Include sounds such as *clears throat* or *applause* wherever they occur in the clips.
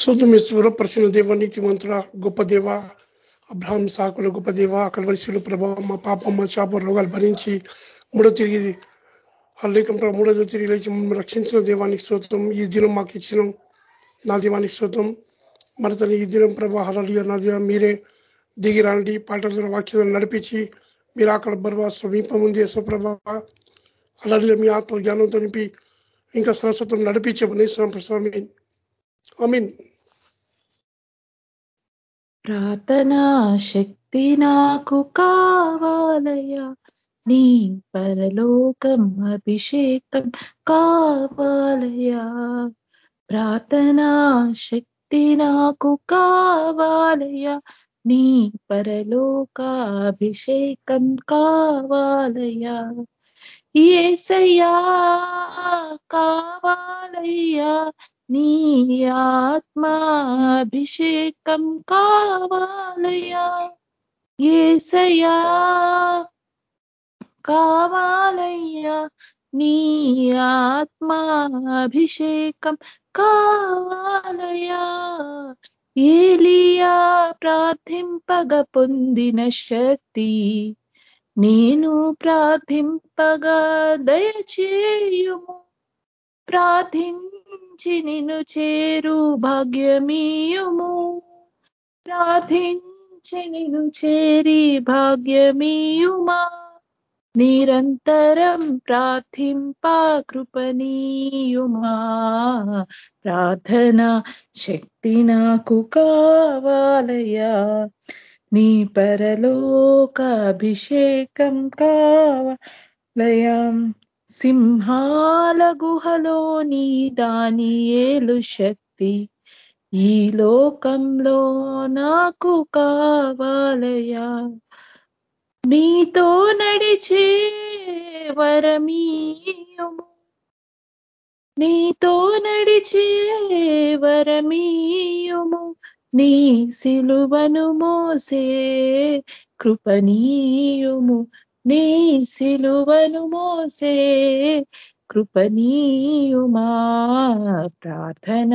సూతమేశ్వర ప్రశ్న దేవ నీతి మంత్ర గొప్ప దేవ అబ్రాహ్మ సాకుల గొప్ప దేవ కలవరిశుల ప్రభావం మా పాప మా శాప రోగాలు భరించి మూడో తిరిగి లేఖం మూడో తిరిగి లేచి రక్షించిన దేవానికి స్తోత్రం. ఈ దినం మాకు ఇచ్చిన. నా దీవానికి స్తోత్రం. మరి తన ఈ దినం ప్రభా హలలియ నా దేవ మీరే దిగి రండి. పాటల వాక్యాలను నడిపించి మీరు అక్కడ బర్వా సమీపముంది యశ్వ్రభ అలాగే మీ ఆత్మ జ్ఞానంతో నింపి ఇంకా సరస్వతం నడిపించమని స్వామి ఐ మీన్ ప్రార్థనా శక్తి నాకు కావాలయ్యా. నీ పరలోకం అభిషేకం కావాలయ్యా. ప్రార్థనా శక్తి నాకు కావాలయ్యా. నీ పరలోకాభిషేకం కావాలయ్యా. ఏసయ్యా కావాలయ్యా. నీ ఆత్మాభిషేకం కావాలయా ఏసయా కావాలయ్యా నీ ఆత్మాభిషేకం కావాలయా ఏలియా ప్రార్థింపగ పొందిన శక్తి నేను ప్రార్థింపగా దయచేయుము. ప్రార్థించి నిన్ను చేరు భాగ్యమీయము. ప్రార్థించి నిన్ను చేరి భాగ్యమీయుమా. నిరంతరం ప్రార్థింప కృపనీయుమా ప్రార్థన శక్తి నాకు కావాలయ్యా. నీ పరలోక అభిషేకం కావాలయం సింహాల గుహలోని దాని ఏలు శక్తి. ఈ లోకంలో నాకు కావాలయా నీతో నడిచే వరమీయము. నీతో నడిచే వరమీయము. నీ సిలువను మోసే కృపనీయుము నీ సిలువను మోసే కృపనీయుమా ప్రార్థన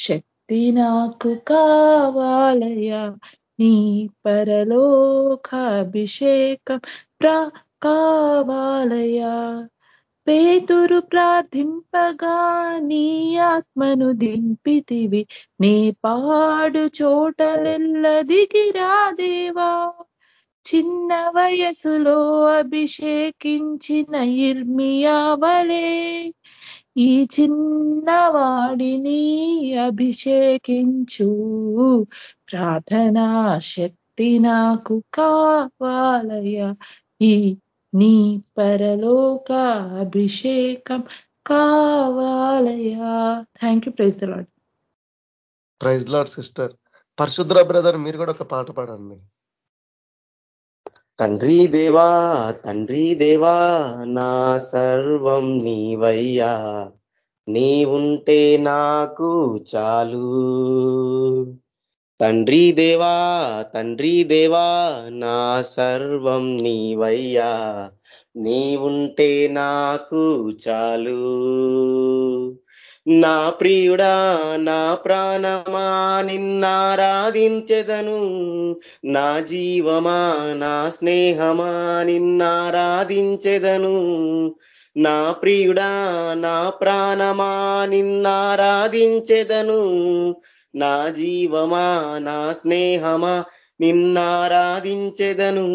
శక్తి నాకు కావాలయా నీ పరలోకాభిషేకం ప్రా కావాలయా పేతురు ప్రార్థింపగా నీ ఆత్మను దింపితివి. నీ పాడు చోటలెల్ల దిగిరాదేవా చిన్న వయసులో అభిషేకించిన ఇర్మియావలే. ఈ చిన్నవాడిని అభిషేకించు. ప్రార్థనా శక్తి నాకు కావాలయ ఈ నీ పరలోక అభిషేకం కావాలయా thank you praise Lord praise Lord sister పరిశుద్ర బ్రదర్ మీరు కూడా ఒక పాట పాడండి. తండ్రి దేవా తండ్రి దేవా నా సర్వం నీవయ్యా. నీ ఉంటే నాకు చాలు. తండ్రి దేవా తండ్రి దేవా నా సర్వం నీవయ్యా. నీ ఉంటే నాకు చాలు. నా ప్రియుడా నా ప్రాణమా నిన్నారాధించెదను నా జీవమా నా స్నేహమా నిన్నారాధించెదను నా ప్రియుడా నా ప్రాణమా నిన్నారాధించెదను నా జీవమా నా స్నేహమా నిన్నారాధించెదను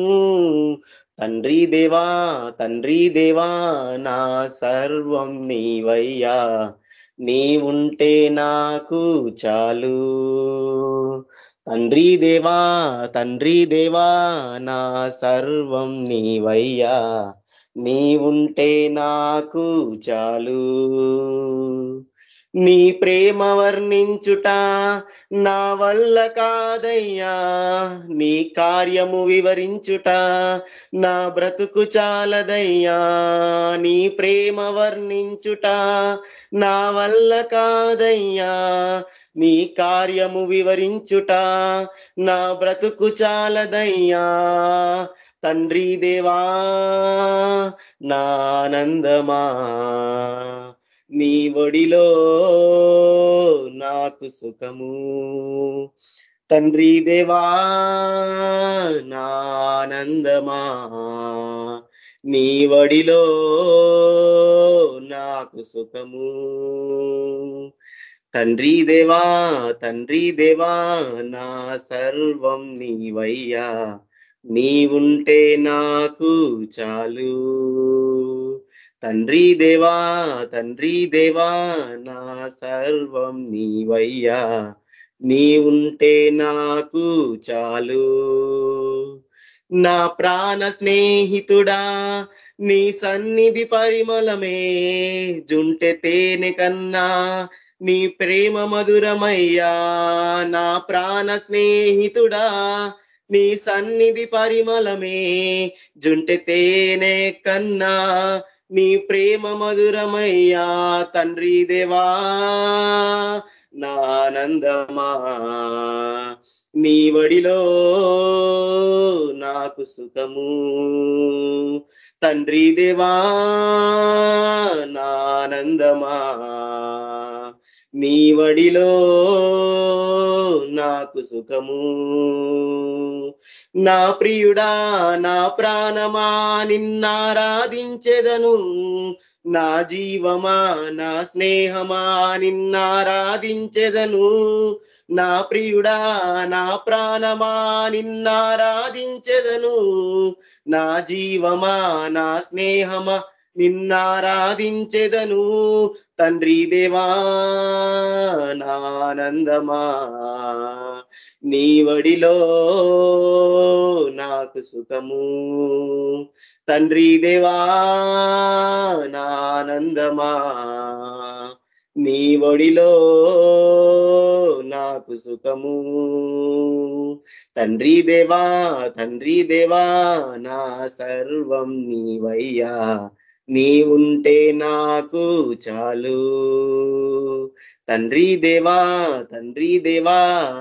తండ్రి దేవా తండ్రి దేవా నా సర్వం నీవయ్యా. నీవుంటే నాకు చాలు. తండ్రి దేవా తండ్రి దేవా నా సర్వం నీవయ్యా. నీవుంటే నాకు చాలు. నీ ప్రేమ వర్ణించుట నా వల్ల కాదయ్యా. నీ కార్యము వివరించుట నా బ్రతుకు చాలదయ్యా. నీ ప్రేమ వర్ణించుట నా వల్ల కాదయ్యా. నీ కార్యము వివరించుట నా బ్రతుకు చాలదయ్యా. తండ్రి దేవా నానందమా నీ ఒడిలో నాకు సుఖము. తండ్రి దేవా నానందమా నీ వడిలో నాకు సుఖము. తండ్రి దేవా తండ్రి దేవా నా సర్వం నీవయ్యా. నీవుంటే నాకు చాలు. తండ్రి దేవా తండ్రి దేవా నా సర్వం నీవయ్యా. నీ ఉంటే నాకు చాలు. నా ప్రాణ స్నేహితుడా నీ సన్నిధి పరిమళమే. జుంటె తేనె కన్నా నీ ప్రేమ మధురమయ్యా. నా ప్రాణ స్నేహితుడా నీ సన్నిధి పరిమళమే. జుంటె తేనె కన్నా నీ ప్రేమ మధురమయ్యా తండ్రి దేవా నానందమా నీ వడిలో నాకు సుఖము. తండ్రి దేవా నానందమా నీ వడిలో నాకు సుఖము. నా ప్రియుడా నా ప్రాణమా నిన్నారాధించెదను. నా జీవమా నా స్నేహమా నిన్నారాధించెదను. నా ప్రియుడా నా ప్రాణమా నిన్నారాధించెదను. నా జీవమా నా స్నేహమా నిన్నారాధించెదను తండ్రి దేవా నానందమా. నీ వడిలో నాకు సుఖము. తండ్రి దేవా నానందమా. నీ వడిలో నాకు సుఖము. తండ్రి దేవా తండ్రి దేవా నా సర్వం నీవయ్యా. నీ ఉంటే నాకు చాలు. తండ్రి దేవా తండ్రి దేవా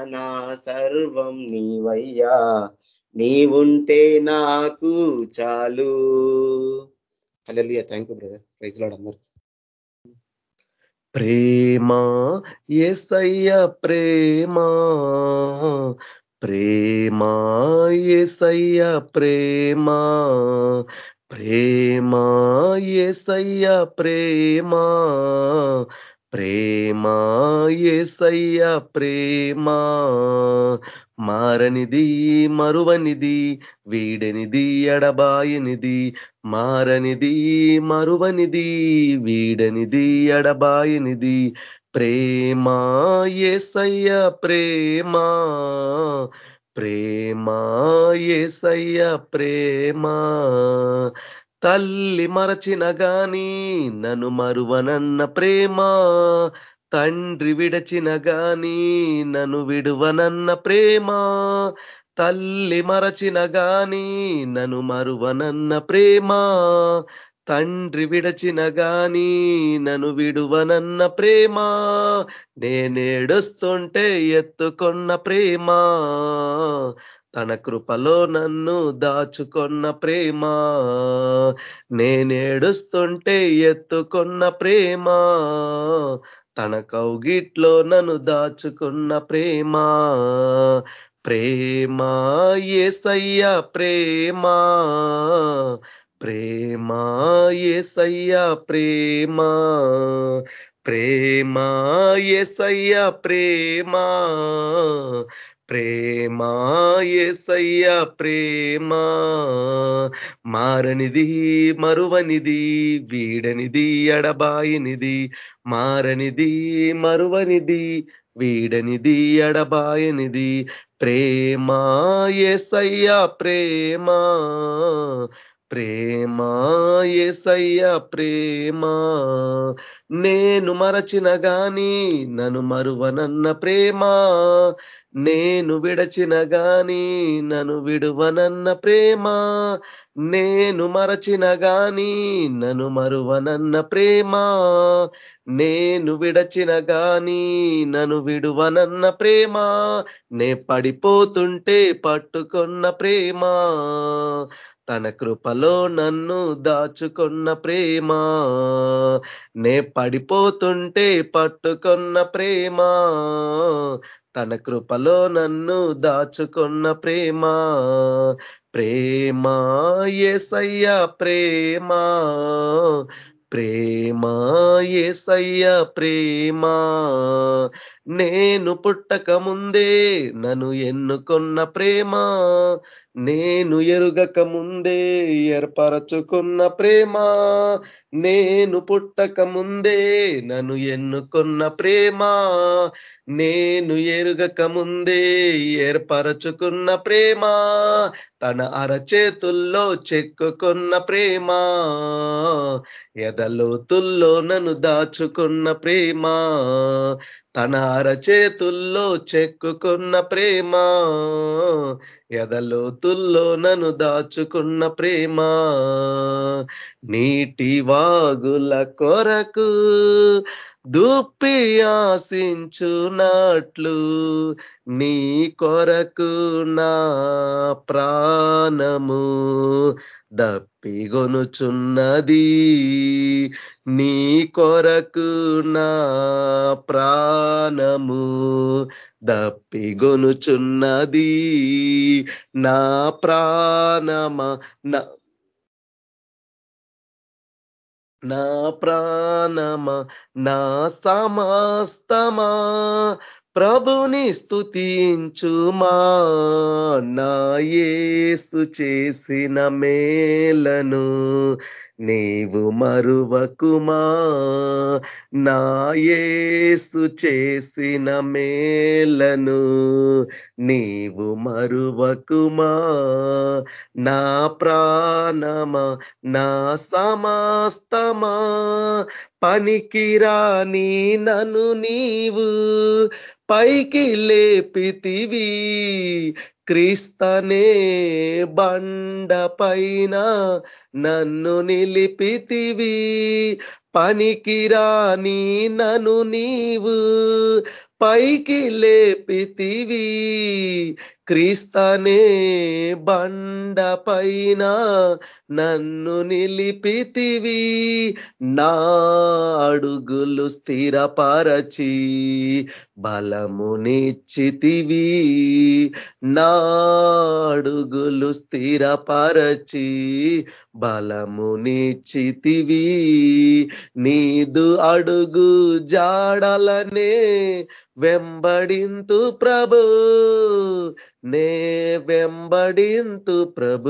నా సర్వం నీవయ్యా. నీ ఉంటే నాకు చాలు. Hallelujah. Thank you brother. Praise Lord అందరు. ప్రేమ ఎసయ్య ప్రేమ. ప్రేమ ఎసయ్య ప్రేమ. ప్రేమా ఏసయ్య ప్రేమా. ప్రేమా ఏసయ్య ప్రేమా. మారనిది మరువనిది వీడనిది ఎడబాయనిది. మారనిది మరువనిది వీడనిది ఎడబాయనిది. ప్రేమా ఏసయ్య ప్రేమా. ప్రేమా ఏసయ్య ప్రేమా. తల్లి మరచిన గాని నన్ను మరువనన్న ప్రేమ. తండ్రి విడచిన గాని నన్ను విడువనన్న ప్రేమ. తల్లి మరచిన గాని నన్ను మరువనన్న ప్రేమ. తండ్రి విడచిన గాని నన్ను విడువనన్న ప్రేమ. నేనేడుస్తుంటే ఎత్తుకొన్న ప్రేమ. తన కృపలో నన్ను దాచుకొన్న ప్రేమ. నేనేడుస్తుంటే ఎత్తుకొన్న ప్రేమ. తన కౌగిట్లో నన్ను దాచుకున్న ప్రేమ. ప్రేమ ఏసయ్య ప్రేమ. ప్రేమ ఏసయ్యా ప్రేమ. ప్రేమా ఏసయ్యా ప్రేమ. ప్రేమా ఏసయ్యా ప్రేమా. మారనిది మరువనిది వీడనిది అడబాయినిది మారనిది మరువనిది వీడనిది అడబాయనిది ప్రేమ ఏసయ్యా ప్రేమా. ప్రేమా ఏసయ్య ప్రేమా. నేను మరచిన గాని నన్ను మరువనన్న ప్రేమ. నేను విడచిన గాని నన్ను విడువనన్న ప్రేమ. నేను మరచిన గాని నన్ను మరువనన్న ప్రేమ. నేను విడచిన గాని నన్ను విడువనన్న ప్రేమ. నే పడిపోతుంటే పట్టుకున్న ప్రేమ. తన కృపలో నన్ను దాచుకున్న ప్రేమ. నే పడిపోతుంటే పట్టుకున్న ప్రేమ. తన కృపలో నన్ను దాచుకున్న ప్రేమ. ప్రేమ ఏసయ్య ప్రేమ. ప్రేమ ఏసయ్య ప్రేమా. నేను పుట్టక ముందే నన్ను ఎన్నుకున్న ప్రేమ. నేను ఎరుగక ముందే ఏర్పరచుకున్న ప్రేమ. నేను పుట్టక ముందే నన్ను ఎన్నుకున్న ప్రేమ. నేను ఎరుగక ముందే ఏర్పరచుకున్న ప్రేమ. తన అరచేతుల్లో చెక్కుకున్న ప్రేమ. ఎదలోతుల్లో నన్ను దాచుకున్న ప్రేమ తన అరచేతుల్లో చెక్కుకున్న ప్రేమ. ఎదలోతుల్లో నన్ను దాచుకున్న ప్రేమ నీటి వాగుల కొరకు దుప్పి ఆశించునట్లు నీ కొరకు నా ప్రాణము దప్పిగొనుచున్నది. నీ కొరకు నా ప్రాణము దప్పిగొనుచున్నది. నా ప్రాణమ నా ప్రాణమా నా సమస్తమా ప్రభుని స్థుతించుమా నా యేసు చేసిన మేలను నీవు మరువకుమా? నాయేసు చేసిన మేలను నీవు మరువకుమా? నా ప్రాణమా? నా సమస్తమా? పనికిరాని నను నీవు పైకి లేపితివి. క్రీస్తనే బండ పైన నన్ను నిలిపితివి. పనికిరాని నను నీవు. పైకి లేపితివి. క్రీస్తనే బండ పైన నన్ను నిలిపితివి. నా అడుగులు స్థిరపరచి బలమునిచ్చితివి నా అడుగులు స్థిరపరచి బలమునిచ్చితివి నీదు అడుగు జాడలనే వెంబడింతు ప్రభు నే వెంబడింతు ప్రభు.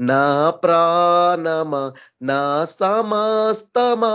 నా ప్రాణమ నా సమస్తమా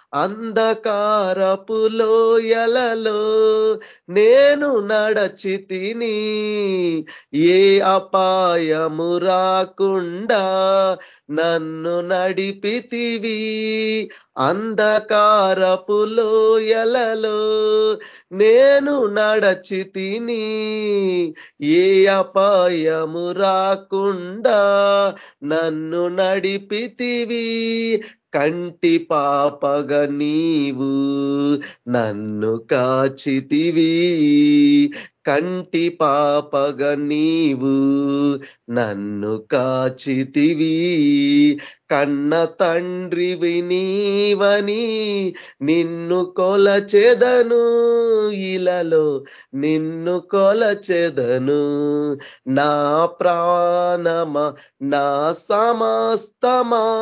అంధకారపు లోయలలో నేను నడచి తిని ఏ అపాయము రాకుండా నన్ను నడిపితివి. అంధకారపు లోయలలో నేను నడచి తిని ఏ అపాయము రాకుండా నన్ను నడిపితివి. కంటి పాపగ నీవు నన్ను కాచితివి. కంటి పాపగ నీవు నన్ను కాచితివి. కన్న తండ్రివి నీవని నిన్ను కొలచెదను. ఇలలో నిన్ను కొలచెదను. నా ప్రాణమ నా సమస్తమా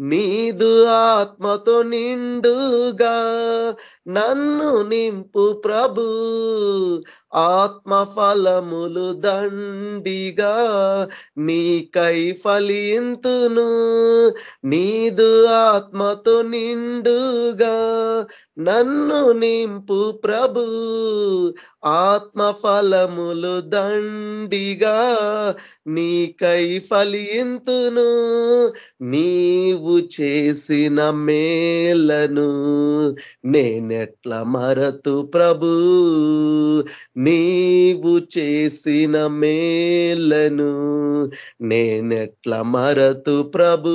నీదు ఆత్మతో నిండుగా నన్ను నింపు ప్రభు. ఆత్మ ఫలములు దండిగా నీకై ఫలింతును. నీదు ఆత్మతో నిండుగా నన్ను నింపు ప్రభు. ఆత్మ ఫలములు దండిగా నీకై ఫలింతును. నీవు చేసిన మేలను నేనెట్ల మరతు ప్రభు? నీవు చేసిన మేలను నేనెట్ల మరతు ప్రభు?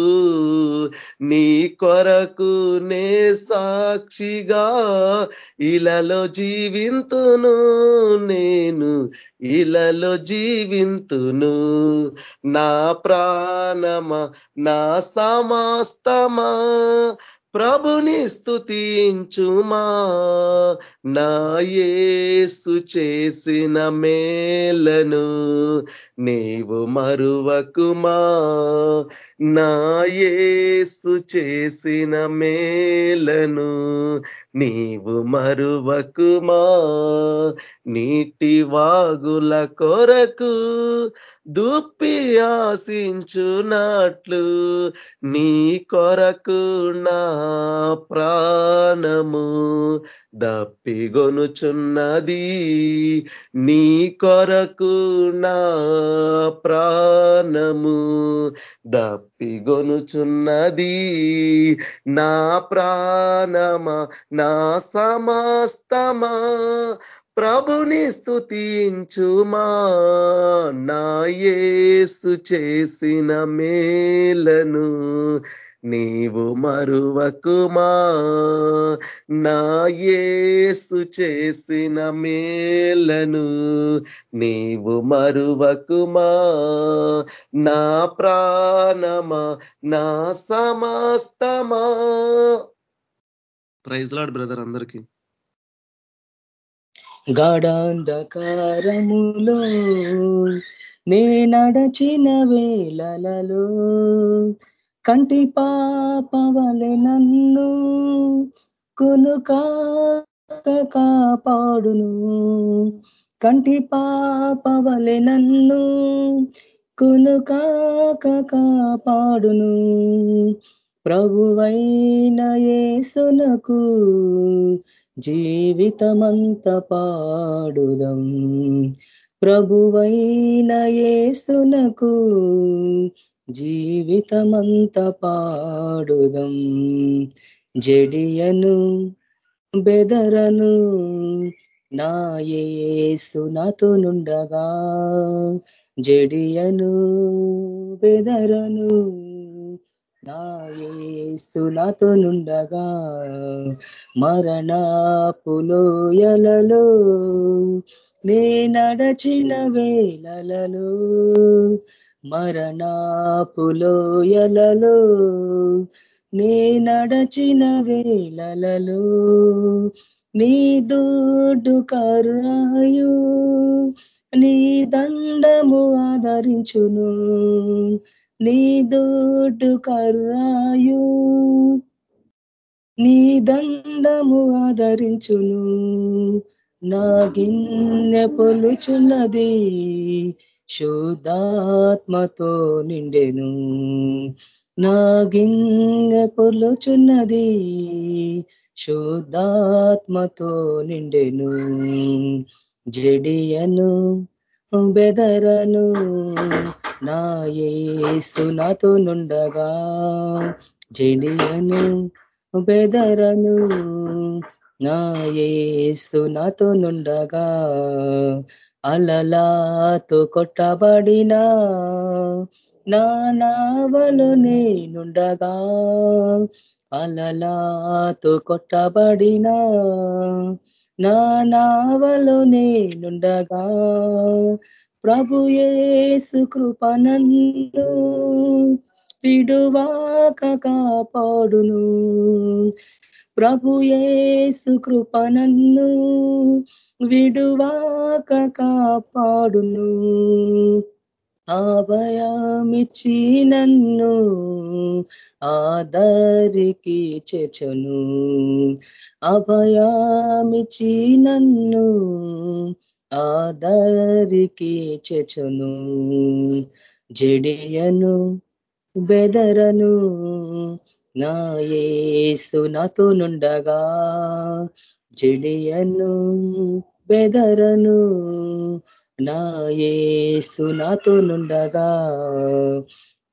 నీ కొరకు నే సాక్షిగా ఇలలో జీవింతును. నేను ఇలలో జీవింతును. నా ప్రాణమా నా సమస్తమా ప్రభుని స్థుతించుమా నాయేసు చేసిన మేలను నీవు మరువకుమా? నాయేసు చేసిన మేలను నీవు మరువకుమా? నీటి వాగుల కొరకు దుప్పి ఆశించునట్లు నీ కొరకు నా ప్రాణము దప్పిగొనుచున్నది. నీ కొరకు నా ప్రాణము దప్పిగొనుచున్నది. నా ప్రాణమా నా సమస్తమా ప్రభుని స్థుతించుమా నాయేసు చేసిన మేలను నీవు మరువకుమా? నాయేసు చేసిన మేలను నీవు మరువకుమా? నా ప్రాణమా? నా సమస్తమా? ప్రైజ్ లాడ్ బ్రదర్ అందరికీ. గాఢాంధకారములో నే నడచిన వేళలలో కంటి పాపవలె నన్ను కొనుకాక కాపాడును. కంటి పాపవలె నన్ను కొనుకాక కాపాడును. ప్రభువైన యేసునకు జీవితమంత పాడుదం. ప్రభువైన యేసునకు జీవితమంత పాడుదం. జడియను బెదరను నా యేసు నాతో నుండగా జడియను బెదరను నా యేసు నాతో నుండగా మరణపులోయలలో నే నడచిన వేళలలో మరణాపులోయలలో నీ నడచిన వేళలలో నీ దూడు కరుణాయు నీ దండము ఆదరించును నీ దూడు కరుణాయు నీ దండము ఆదరించును నా గిన్నె పొలుచున్నది శుద్ధాత్మతో నిండెను. నా గిన్నె పొలుచున్నది శుద్ధాత్మతో నిండెను. జడియను బెదరను నా యేసు నాతో నుండగా. జడియను బెదరను నా యేసు నాతో నుండగా. అలలాతో కొట్టబడినా నా నావలు నేనుండగా అలలాతో కొట్టబడినా నా నావలు నేనుండగా ప్రభు యేసు కృపనందు విడువాక కాపాడును. ప్రభు యేసు కృపనన్ను విడువాక కాపాడును. అభయమిచ్చి నన్ను ఆదరికి చెచను అభయామిచ్చి నన్ను ఆదరికి చెచను జడియను బెదరను నా ఏసు నాతో నుండగా జడియను బెదరను. నా ఏసు నాతో నుండగా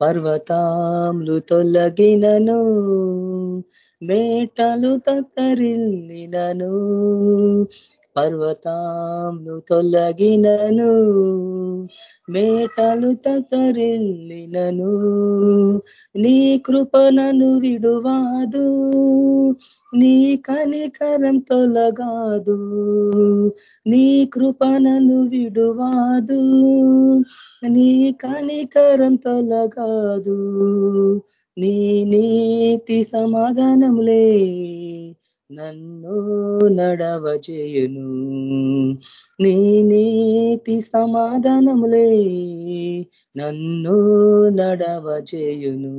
పర్వతాములు తొలగినను మేటలు తత్తరిల్లినను పర్వతాలు తొలగినను మేటలు తతరిల్లినను నీ కృపణను విడువాదు నీ కనికరం తొలగాదు నీ కృపణను విడువాదు నీ కనికరం తొలగాదు నీ నీతి సమాధానములే నన్ను నడవచేయును. నీ నీతి సమాధానములే నన్ను నడవచేయును.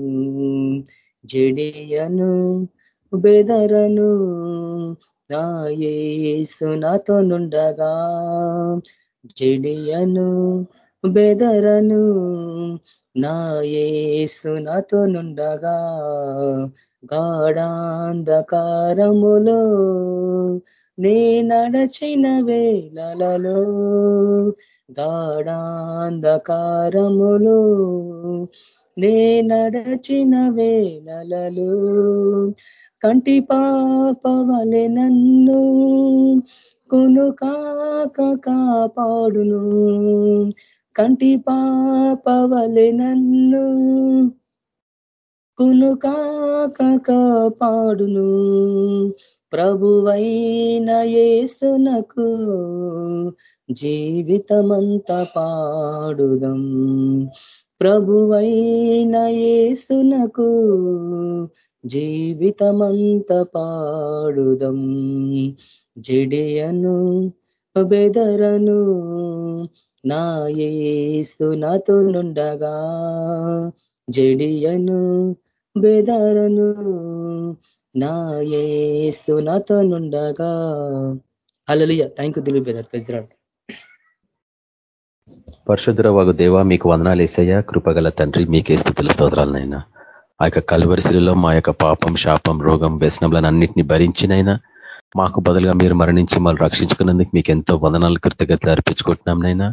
జడియను బెదరను నాయసు నాతో నుండగా. జడియను బెదరను నా యేసు నాతో నుండగా గాఢాంధకారములో నే నడచిన వేళలలో గాఢాంధకారములో నే నడచిన వేళలలో కంటి పాపవలె నన్ను కొను కాక కాపాడును. కంటి పాపవలె నన్ను కును కాక కాపాడును. ప్రభువైన ఏసునకు జీవితమంత పాడుదం. ప్రభువైన ఏసునకు జీవితమంత పాడుదం. జడియను బెదరను నా ఏసు నాతో నుండగా జడియను బెదరను నా ఏసు నాతో నుండగా అలలియ thank you Dilip brother president పరశుద్ర వాగు దేవ మీకు వందనాలు వేసయ్యా కృపగల తండ్రి మీకే స్థితుల స్తోత్రాలనైనా ఆ యొక్క కలువరిశిలో మా యొక్క పాపం శాపం రోగం వ్యసనంలను అన్నింటినీ భరించినైనా మాకు బదులుగా మీరు మరణించి మళ్ళీ రక్షించుకున్నందుకు మీకు ఎంతో వందనాలు కృతజ్ఞతలు అర్పించుకుంటున్నాం నైనా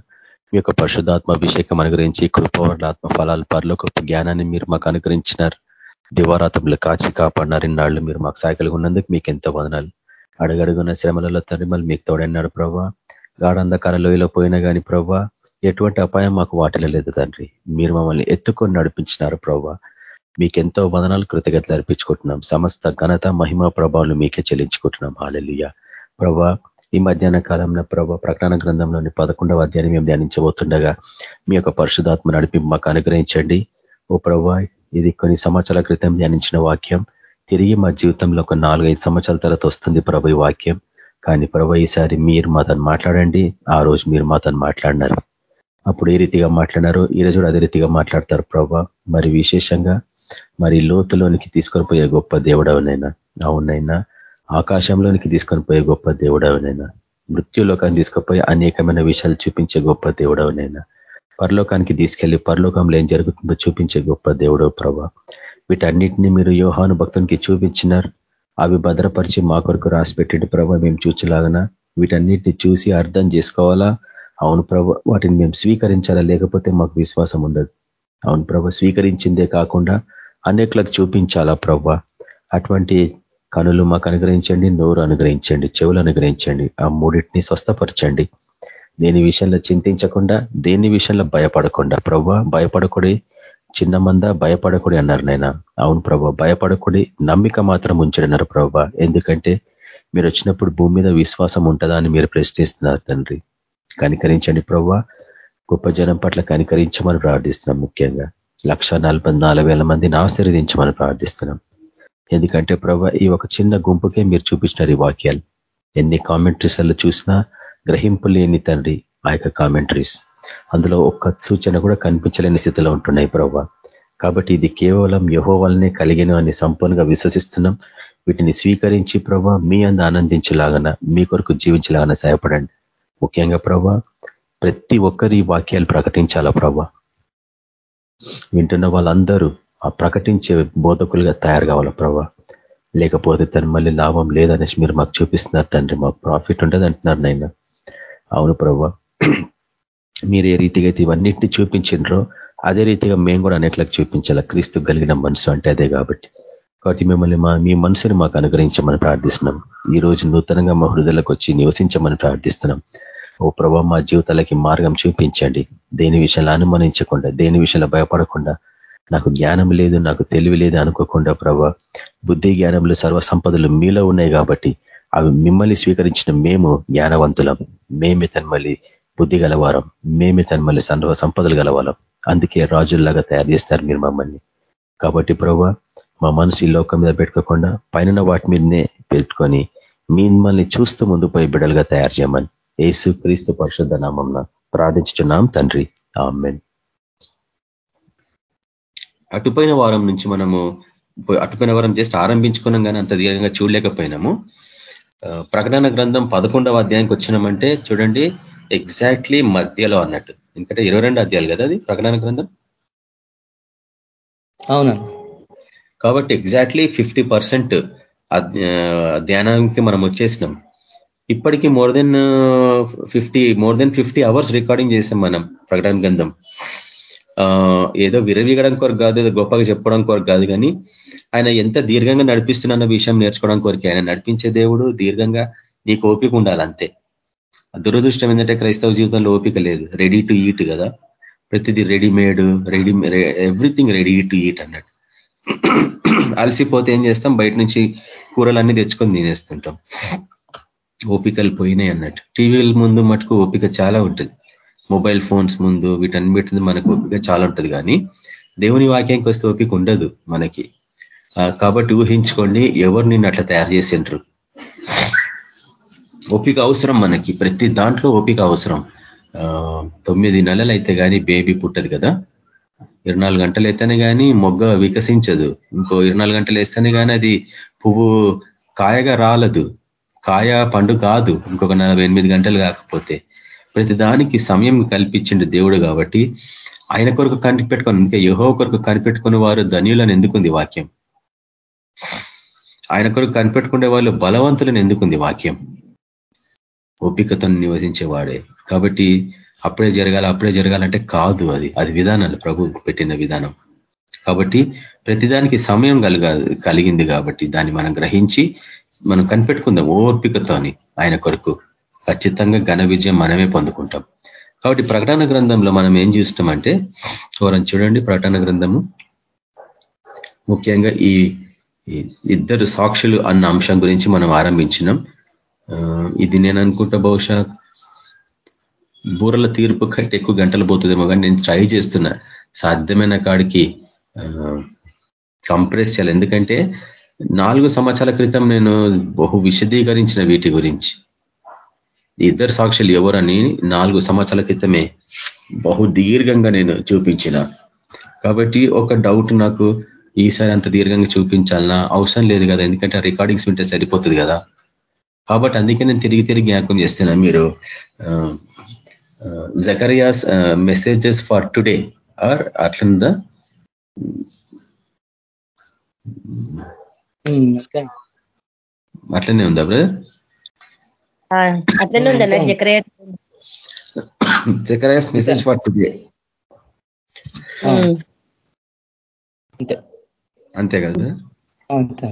మీ యొక్క పరిశుధాత్మ అభిషేకం అనుగ్రహించి కృపవర్ల ఆత్మ ఫలాలు పరలోక జ్ఞానాన్ని మీరు మాకు అనుగ్రహించినారు. దివారాత్రులు కాచి కాపాడినారు. ఇన్నాళ్ళు మీరు మాకు సాయకలుగా ఉన్నందుకు మీకు ఎంతో వదనాలు. అడుగడుగున్న శ్రమలలో తరిమలు మీకు తోడన్నాడు ప్రభా గాఢంధకార లోయలో పోయినా కానీ ప్రభా ఎటువంటి అపాయం మాకు వాటిల్లలేదు తండ్రి. మీరు మమ్మల్ని ఎత్తుకొని నడిపించినారు ప్రభా మీకెంతో వదనాలు కృతజ్ఞతలు అర్పించుకుంటున్నాం. సమస్త ఘనత మహిమ ప్రభావాలు మీకే చెల్లించుకుంటున్నాం. హాలెలుయ ప్రభా ఈ మధ్యాహ్న కాలంలో ప్రభా ప్రకటన గ్రంథంలోని పదకొండవ అధ్యాయం మేము ధ్యానించబోతుండగా మీ యొక్క పరిశుధాత్మ నడిపి మాకు అనుగ్రహించండి. ఓ ప్రభా ఇది కొన్ని సంవత్సరాల క్రితం ధ్యానించిన వాక్యం. తిరిగి మా జీవితంలో ఒక నాలుగైదు సంవత్సరాల తర్వాత వస్తుంది ప్రభు ఈ వాక్యం. కానీ ప్రభు ఈసారి మీరు మాతను మాట్లాడండి. ఆ రోజు మీరు మాతను మాట్లాడినారు. అప్పుడు ఏ రీతిగా మాట్లాడినారో ఈ రోజు అదే రీతిగా మాట్లాడతారు ప్రభా. మరి విశేషంగా మరి లోతులోనికి తీసుకొని పోయే గొప్ప దేవుడవనైనా అవునైనా ఆకాశంలోనికి తీసుకొని పోయే గొప్ప దేవుడవనైనా మృత్యులోకాన్ని తీసుకుపోయి అనేకమైన విషయాలు చూపించే గొప్ప దేవుడవనైనా పరలోకానికి తీసుకెళ్ళి పరలోకంలో ఏం జరుగుతుందో చూపించే గొప్ప దేవుడవు ప్రభా. వీటన్నిటిని మీరు యోహాను భక్తునికి చూపించినారు. అవి భద్రపరిచి మా కొరకు రాసిపెట్టండి ప్రభా. మేము చూచలాగన వీటన్నిటిని చూసి అర్థం చేసుకోవాలా? అవును ప్రభ. వాటిని మేము స్వీకరించాలా? లేకపోతే మాకు విశ్వాసం ఉండదు. అవును ప్రభ. స్వీకరించిందే కాకుండా అనేకులకు చూపించాలా ప్రభ? అటువంటి కనులు మాకు అనుగ్రహించండి నోరు అనుగ్రహించండి చెవులు అనుగ్రహించండి ఆ మూడింటిని స్వస్థపరచండి. దేని విషయంలో చింతించకుండా దేని విషయంలో భయపడకుండా ప్రభా భయపడకుడి చిన్న మంద భయపడకుడి అన్నారు నైనా అవును ప్రభా భయపడకుడి నమ్మిక మాత్రం ఉంచడన్నారు ప్రభా. ఎందుకంటే మీరు వచ్చినప్పుడు భూమి మీద విశ్వాసం ఉంటుందా అని మీరు ప్రశ్నిస్తున్నారు తండ్రి. కనికరించండి ప్రభా గొప్ప జనం పట్ల కనికరించమని ప్రార్థిస్తున్నాం ముఖ్యంగా. లక్ష మందిని ఆశీర్వదించమని ప్రార్థిస్తున్నాం. ఎందుకంటే ప్రభా ఈ ఒక చిన్న గుంపుకే మీరు చూపించినారు ఈ వాక్యాలు. ఎన్ని కామెంట్రీస్లలో చూసినా గ్రహింపు లేని తండ్రి ఆ యొక్క కామెంటరీస్ అందులో ఒక్క సూచన కూడా కనిపించలేని స్థితిలో ఉంటున్నాయి ప్రభా. కాబట్టి ఇది కేవలం యహో వల్లనే కలిగిన అని సంపూర్ణంగా విశ్వసిస్తున్నాం. వీటిని స్వీకరించి ప్రభా మీ అంద ఆనందించలాగన మీ కొరకు జీవించలాగన సహాయపడండి. ముఖ్యంగా ప్రభా ప్రతి ఒక్కరి వాక్యాలు ప్రకటించాలా ప్రభా? వింటున్న వాళ్ళందరూ ఆ ప్రకటించే బోధకులుగా తయారు కావాలి ప్రభా? లేకపోతే తను మళ్ళీ లాభం లేదనేసి మీరు మాకు చూపిస్తున్నారు తండ్రి మాకు ప్రాఫిట్ ఉంటుంది అంటున్నారు నైనా అవును ప్రభా. మీరు ఏ రీతిగా అయితే ఇవన్నిటిని చూపించిండ్రో అదే రీతిగా మేము కూడా అనేట్లకు చూపించాలా? క్రీస్తు కలిగిన మనసు అంటే అదే కాబట్టి. కాబట్టి మిమ్మల్ని మా మీ మనసుని మాకు అనుగ్రహించమని ప్రార్థిస్తున్నాం. ఈ రోజు నూతనంగా మా హృదయలకు వచ్చి నివసించమని ప్రార్థిస్తున్నాం. ఓ ప్రభా మా జీవితాలకి మార్గం చూపించండి. దేని విషయాలు అనుమానించకుండా దేని విషయాలు భయపడకుండా నాకు జ్ఞానం లేదు నాకు తెలివి లేదు అనుకోకుండా ప్రభా బుద్ధి జ్ఞానంలో సర్వ సంపదలు మీలో ఉన్నాయి కాబట్టి అవి మిమ్మల్ని స్వీకరించిన మేము జ్ఞానవంతులం. మేమే తన్మల్లి బుద్ధి గలవారం. మేమే తన్మల్లి సర్వ సంపదలు గలవారం అందుకే రాజుల్లాగా తయారు చేస్తారు మీరు మమ్మల్ని. కాబట్టి ప్రభా మా మనసు ఈ లోకం మీద పెట్టుకోకుండా పైన వాటి మీదనే పెట్టుకొని మిమ్మల్ని చూస్తూ ముందు పోయి బిడ్డలుగా తయారు చేయమని ఏసు క్రీస్తు పరిశుద్ధ నామం ప్రార్థించుతున్నాం తండ్రి. ఆమెన్. అటుపోయిన వారం నుంచి మనము అటుపోయిన వారం జస్ట్ ఆరంభించుకున్నాం కానీ అంత దీర్ఘంగా చూడలేకపోయినాము. ప్రకటన గ్రంథం పదకొండవ అధ్యాయానికి వచ్చినామంటే చూడండి ఎగ్జాక్ట్లీ మధ్యలో అన్నట్టు. ఎందుకంటే ఇరవై రెండు అధ్యాయాలు కదా అది ప్రకటన గ్రంథం? అవునా. కాబట్టి ఎగ్జాక్ట్లీ ఫిఫ్టీ పర్సెంట్ ధ్యానానికి మనం వచ్చేసినాం. ఇప్పటికీ more than fifty more than fifty hours recording చేసాం మనం ప్రకటన గ్రంథం. ఏదో విరవీగడం కొరకు కాదు ఏదో గొప్పగా చెప్పడం కొరకు కాదు కానీ ఆయన ఎంత దీర్ఘంగా నడిపిస్తున్న విషయం నేర్చుకోవడం కొరకు. ఆయన నడిపించే దేవుడు దీర్ఘంగా నీకు ఓపిక ఉండాలి అంతే. దురదృష్టం ఏంటంటే క్రైస్తవ జీవితంలో ఓపిక లేదు. రెడీ టు ఈట్ కదా. ప్రతిదీ readymade ready everything ready to eat అన్నట్టు. *clears throat* అలసిపోతే ఏం చేస్తాం? బయట నుంచి కూరలన్నీ తెచ్చుకొని తినేస్తుంటాం. ఓపికలు పోయినాయి అన్నట్టు. టీవీల ముందు మటుకు ఓపిక చాలా ఉంటుంది. మొబైల్ ఫోన్స్ ముందు వీటన్నిటి మనకు ఓపిక చాలా ఉంటుంది కానీ దేవుని వాక్యానికి వస్తే ఓపిక ఉండదు మనకి. కాబట్టి ఊహించుకోండి ఎవరు నిన్ను అట్లా తయారు చేసిండ్రు? ఓపిక అవసరం మనకి. ప్రతి దాంట్లో ఓపిక అవసరం. తొమ్మిది నెలలు అయితే కానీ బేబీ పుట్టదు కదా. ఇరవై గంటలు అయితేనే కానీ మొగ్గ వికసించదు. ఇంకో ఇరవై గంటలు వేస్తేనే కానీ అది పువ్వు కాయగా రాలదు. కాయ పండు కాదు. ఇంకొక నలభై ఎనిమిది గంటలు కాకపోతే. ప్రతి దానికి సమయం కల్పించిండు దేవుడు కాబట్టి ఆయన కొరకు కనిపెట్టుకొని ఇంకా యహో కొరకు కనిపెట్టుకునే వారు ధన్యులను ఎందుకుంది వాక్యం? ఆయన కొరకు కనిపెట్టుకునే వాళ్ళు బలవంతులను ఎందుకుంది వాక్యం? ఓపికతో నివసించేవాడే. కాబట్టి అప్పుడే జరగాలి అప్పుడే జరగాలంటే కాదు అది. అది విధానాలు ప్రభు పెట్టిన విధానం. కాబట్టి ప్రతిదానికి సమయం కలగ కలిగింది కాబట్టి దాన్ని మనం గ్రహించి మనం కనిపెట్టుకుందాం ఓర్పికతోని ఆయన కొరకు. ఖచ్చితంగా ఘన విజయం మనమే పొందుకుంటాం. కాబట్టి ప్రకటన గ్రంథంలో మనం ఏం చూస్తామంటే ఎవరైనా చూడండి ప్రకటన గ్రంథము. ముఖ్యంగా ఈ ఇద్దరు సాక్షులు అన్న అంశం గురించి మనం ఆరంభించినాం. ఇది నేను అనుకుంటా బహుశా బూరల తీర్పు కంటే ఎక్కువ గంటలు పోతుందేమో కానీ నేను ట్రై చేస్తున్నా. సాధ్యమైన కాడికి కంప్రెస్ చేయాలి. ఎందుకంటే నాలుగు సంవత్సరాల క్రితం నేను బహు విశదీకరించిన వీటి గురించి. ఇద్దరు సాక్షులు ఎవరని నాలుగు సంవత్సరాల క్రితమే బహు దీర్ఘంగా నేను చూపించిన. కాబట్టి ఒక డౌట్ నాకు ఈసారి అంత దీర్ఘంగా చూపించాలన్నా అవసరం లేదు కదా ఎందుకంటే రికార్డింగ్స్ వింటే సరిపోతుంది కదా. కాబట్టి అందుకే నేను తిరిగి తిరిగి జ్ఞాపకం చేస్తున్నా మీరు. Zacharias messages for today are అట్లుందా? అట్లనే ఉందా బ్రదర్? అట్లనే ఉందన్న మెసేజ్ ఫర్ టుడే అంతే అంతే కదా అంతే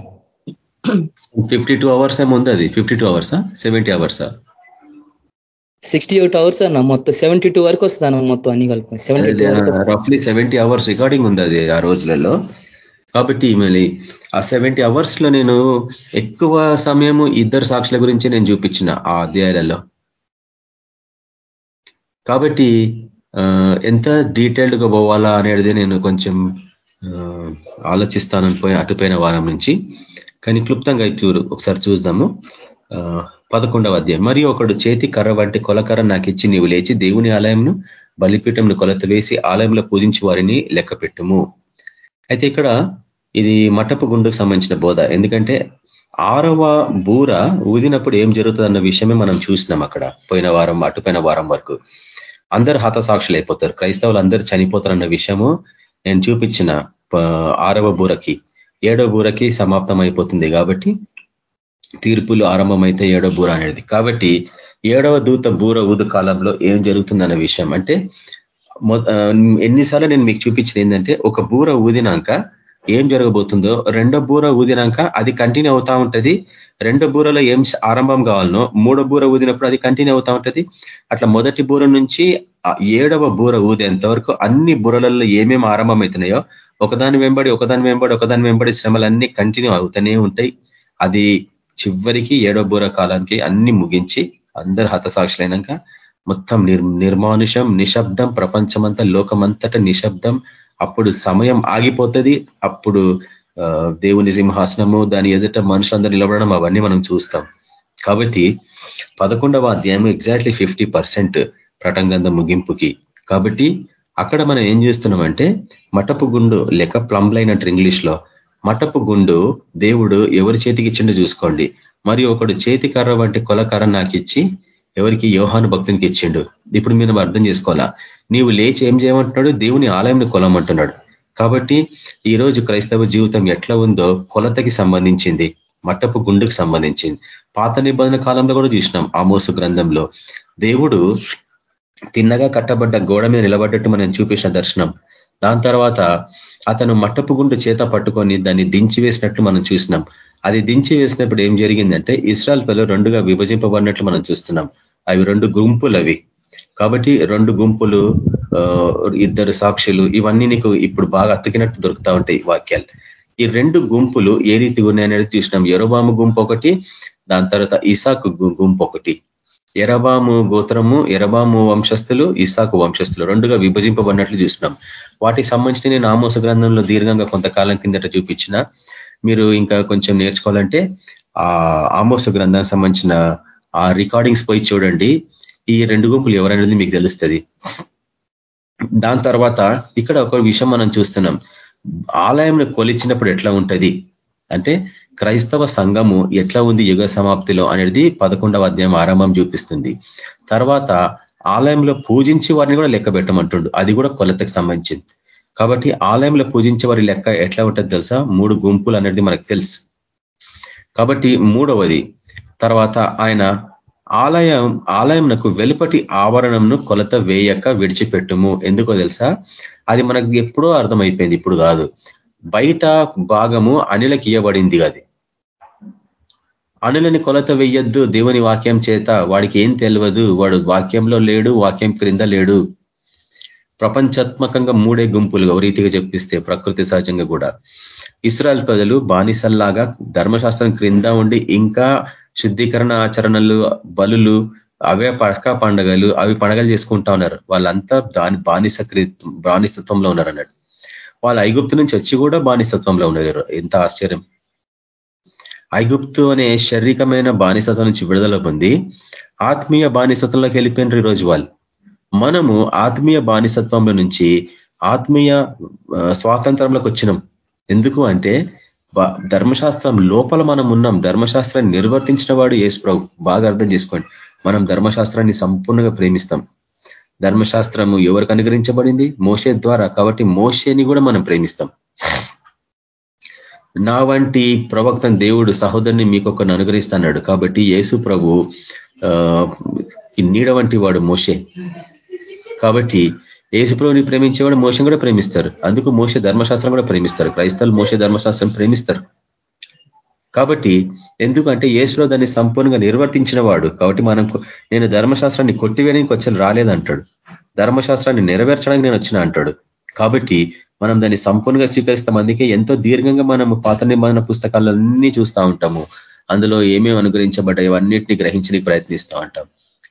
ఫిఫ్టీ టూ అవర్స్ ఏమో ఉంది అది? ఫిఫ్టీ టూ అవర్సా సెవెంటీ అవర్సా సిక్స్టీ ఎయిట్ అవర్స్ అన్న మొత్తం సెవెంటీ టూ వరకు వస్తుంది అన్న మొత్తం అన్ని కలిపి. సెవెంటీ రఫ్లీ సెవెంటీ అవర్స్ రికార్డింగ్ ఉంది అది ఆ రోజులలో. కాబట్టి మళ్ళీ ఆ సెవెంటీ అవర్స్లో నేను ఎక్కువ సమయము ఇద్దరు సాక్షుల గురించి నేను చూపించిన ఆ అధ్యాయాలలో. కాబట్టి ఎంత డీటెయిల్డ్గా పోవాలా అనేది నేను కొంచెం ఆలోచిస్తానని పోయి అటుపోయిన వారం నుంచి. కానీ క్లుప్తంగా చూరు ఒకసారి చూద్దాము. పదకొండవ అధ్యాయం. మరియు ఒకడు చేతి కర్ర వంటి కొలకర్ర నాకు ఇచ్చి నీవు లేచి దేవుని ఆలయంను బలిపీఠంను కొలత వేసి ఆలయంలో పూజించి వారిని లెక్కపెట్టుము. అయితే ఇక్కడ ఇది మటపు గుండుకు సంబంధించిన బోధ. ఎందుకంటే ఆరవ బూర ఊదినప్పుడు ఏం జరుగుతుంది అన్న విషయమే మనం చూసినాం అక్కడ. పోయిన వారం అటుపోయిన వారం వరకు. అందరు హతసాక్షులు అయిపోతారు. క్రైస్తవులు అందరూ చనిపోతారన్న విషయము నేను చూపించిన ఆరవ బూరకి. ఏడో బూరకి సమాప్తం అయిపోతుంది కాబట్టి తీర్పులు ఆరంభమైతే ఏడో బూర అనేది. కాబట్టి ఏడవ దూత బూర ఊదు కాలంలో ఏం జరుగుతుందన్న విషయం అంటే ఎన్నిసార్లు నేను మీకు చూపించిన ఏంటంటే ఒక బూర ఊదినాక ఏం జరగబోతుందో రెండో బూర ఊదినాక అది కంటిన్యూ అవుతా ఉంటది. రెండో బూరలో ఏం ఆరంభం కావాలనో మూడో బూర ఊదినప్పుడు అది కంటిన్యూ అవుతా ఉంటది. అట్లా మొదటి బూర నుంచి ఏడవ బూర ఊదేంత వరకు అన్ని బూరలలో ఏమేమి ఆరంభం అవుతున్నాయో ఒకదాని వెంబడి ఒకదాని వెంబడి ఒకదాని వెంబడి శ్రమలన్నీ కంటిన్యూ అవుతూనే ఉంటాయి. అది చివరికి ఏడో బూర కాలానికి అన్ని ముగించి అందరు హతసాక్షులైనాక మొత్తం నిర్మానుషం నిశ్శబ్దం ప్రపంచమంతా లోకమంతట నిశ్శబ్దం అప్పుడు సమయం ఆగిపోతుంది. అప్పుడు దేవుని సింహాసనము దాని ఎదుట మనుషులందరూ నిలబడడం అవన్నీ మనం చూస్తాం. కాబట్టి పదకొండవ అధ్యాయం ఎగ్జాక్ట్లీ ఫిఫ్టీ పర్సెంట్ ప్రటంగంధ ముగింపుకి. కాబట్టి అక్కడ మనం ఏం చేస్తున్నామంటే మటపు గుండు లెక్క ప్లంబ్లైన్ అంటారు ఇంగ్లీష్లో మటపు గుండు దేవుడు ఎవరి చేతికి ఇచ్చిండో చూసుకోండి. మరియు ఒకడు చేతి కర్ర వంటి కొలకర్ర నాకు ఇచ్చి ఎవరికి? యోహాను భక్తునికి ఇచ్చిండు. ఇప్పుడు మీరు అర్థం చేసుకోవాలా? నీవు లేచి ఏం చేయమంటున్నాడు? దేవుని ఆలయంని కొలమంటున్నాడు. కాబట్టి ఈ రోజు క్రైస్తవ జీవితం ఎట్లా ఉందో కొలతకి సంబంధించింది మట్టపు గుండుకు సంబంధించింది. పాత నిబంధన కాలంలో కూడా చూసినాం ఆమోసు గ్రంథంలో. దేవుడు తిన్నగా కట్టబడ్డ గోడ మీద నిలబడ్డట్టు మనం చూపించిన దర్శనం. దాని తర్వాత అతను మట్టపు గుండు చేత పట్టుకొని దాన్ని దించి వేసినట్లు మనం చూసినాం. అది దించి వేసినప్పుడు ఏం జరిగిందంటే ఇస్రాయల్ పిల్లలు రెండుగా విభజింపబడినట్లు మనం చూస్తున్నాం. అవి రెండు గుంపులు అవి కాబట్టి రెండు గుంపులు ఇద్దరు సాక్షులు ఇవన్నీ నీకు ఇప్పుడు బాగా అతికినట్టు దొరుకుతా ఉంటాయి వాక్యాలు. ఈ రెండు గుంపులు ఏ రీతి ఉన్నాయనేది చూసినాం. ఎరోబాము గుంపు ఒకటి దాని తర్వాత ఇసాకు గుంపు ఒకటి. ఎరబాము గోత్రము ఎరబాము వంశస్థులు ఇసాకు వంశస్థులు రెండుగా విభజింపబడినట్లు చూసినాం. వాటికి సంబంధించిన నేను ఆమోస గ్రంథంలో దీర్ఘంగా కొంతకాలం కిందట చూపించిన. మీరు ఇంకా కొంచెం నేర్చుకోవాలంటే ఆ ఆమోస గ్రంథానికి సంబంధించిన ఆ రికార్డింగ్స్ పోయి చూడండి. ఈ రెండు గుంపులు ఎవరనేది మీకు తెలుస్తుంది. దాని తర్వాత ఇక్కడ ఒక విషయం మనం చూస్తున్నాం. ఆలయంను కొలిచినప్పుడు ఎట్లా ఉంటుంది? అంటే క్రైస్తవ సంఘము ఎట్లా ఉంది యుగ సమాప్తిలో అనేది పదకొండవ అధ్యాయం ఆరంభం చూపిస్తుంది. తర్వాత ఆలయంలో పూజించి వారిని కూడా లెక్క పెట్టమంటుండు. అది కూడా కొలతకు సంబంధించింది. కాబట్టి ఆలయంలో పూజించే వారి లెక్క ఎట్లా ఉంటుంది తెలుసా? మూడు గుంపులు అనేది మనకు తెలుసు. కాబట్టి మూడవది తర్వాత ఆయన ఆలయం ఆలయంకు వెలుపటి ఆవరణంను కొలత వేయక విడిచిపెట్టుము. ఎందుకో తెలుసా? అది మనకు ఎప్పుడో అర్థమైపోయింది ఇప్పుడు కాదు. బయట భాగము అనిలకి ఇవ్వబడింది అది. అనులని కొలత వెయ్యొద్దు దేవుని వాక్యం చేత. వాడికి ఏం తెలియదు. వాడు వాక్యంలో లేడు వాక్యం క్రింద లేడు. ప్రపంచాత్మకంగా మూడే గుంపులుగా రీతిగా చెప్పిస్తే ప్రకృతి సహజంగా కూడా. ఇస్రాయల్ ప్రజలు బానిసల్లాగా ధర్మశాస్త్రం క్రింద ఉండి ఇంకా శుద్ధీకరణ ఆచరణలు బలులు అవే పడకా పండుగలు అవి పండగలు చేసుకుంటా ఉన్నారు. వాళ్ళంతా దాని బానిస బానిసత్వంలో ఉన్నారు అన్నట్టు. వాళ్ళు ఐగుప్తు నుంచి వచ్చి కూడా బానిసత్వంలో ఉన్నారు. ఎంత ఆశ్చర్యం. ఐగుప్తు అనే శారీరకమైన బానిసత్వం నుంచి విడుదల పొంది ఆత్మీయ బానిసత్వంలోకి వెళ్ళిపోయినారు ఈరోజు వాళ్ళు. మనము ఆత్మీయ బానిసత్వంలో నుంచి ఆత్మీయ స్వాతంత్రంలోకి వచ్చినాం. ఎందుకు అంటే ధర్మశాస్త్రం లోపల మనం ఉన్నాం. ధర్మశాస్త్రాన్ని నిర్వర్తించిన వాడు ఏసు ప్రభు బాగా అర్థం చేసుకోండి. మనం ధర్మశాస్త్రాన్ని సంపూర్ణంగా ప్రేమిస్తాం. ధర్మశాస్త్రము ఎవరికి అనుగ్రహించబడింది? మోసే ద్వారా. కాబట్టి మోసేని కూడా మనం ప్రేమిస్తాం. నా వంటి ప్రవక్తను దేవుడు సహోదరుని మీకు ఒకరిని అనుగ్రహిస్తున్నాడు. కాబట్టి యేసు ప్రభు నీడ వంటి వాడు మోసే కాబట్టి ఏసుప్రభుని ప్రేమించేవాడు మోసం కూడా ప్రేమిస్తారు. అందుకు మోస ధర్మశాస్త్రం కూడా ప్రేమిస్తారు. క్రైస్తవులు మోస ధర్మశాస్త్రం ప్రేమిస్తారు. కాబట్టి ఎందుకంటే ఏసులో దాన్ని సంపూర్ణంగా నిర్వర్తించిన వాడు కాబట్టి మనం నేను ధర్మశాస్త్రాన్ని కొట్టివేయడానికి వచ్చి రాలేదంటాడు. ధర్మశాస్త్రాన్ని నెరవేర్చడానికి నేను వచ్చిన అంటాడు. కాబట్టి మనం దాన్ని సంపూర్ణంగా స్వీకరిస్తాం. అందుకే ఎంతో దీర్ఘంగా మనం పాత నిబంధన పుస్తకాలన్నీ చూస్తూ ఉంటాము. అందులో ఏమేమి అనుగ్రహించబడ్డాయి అన్నిటిని గ్రహించడానికి ప్రయత్నిస్తూ ఉంటాం.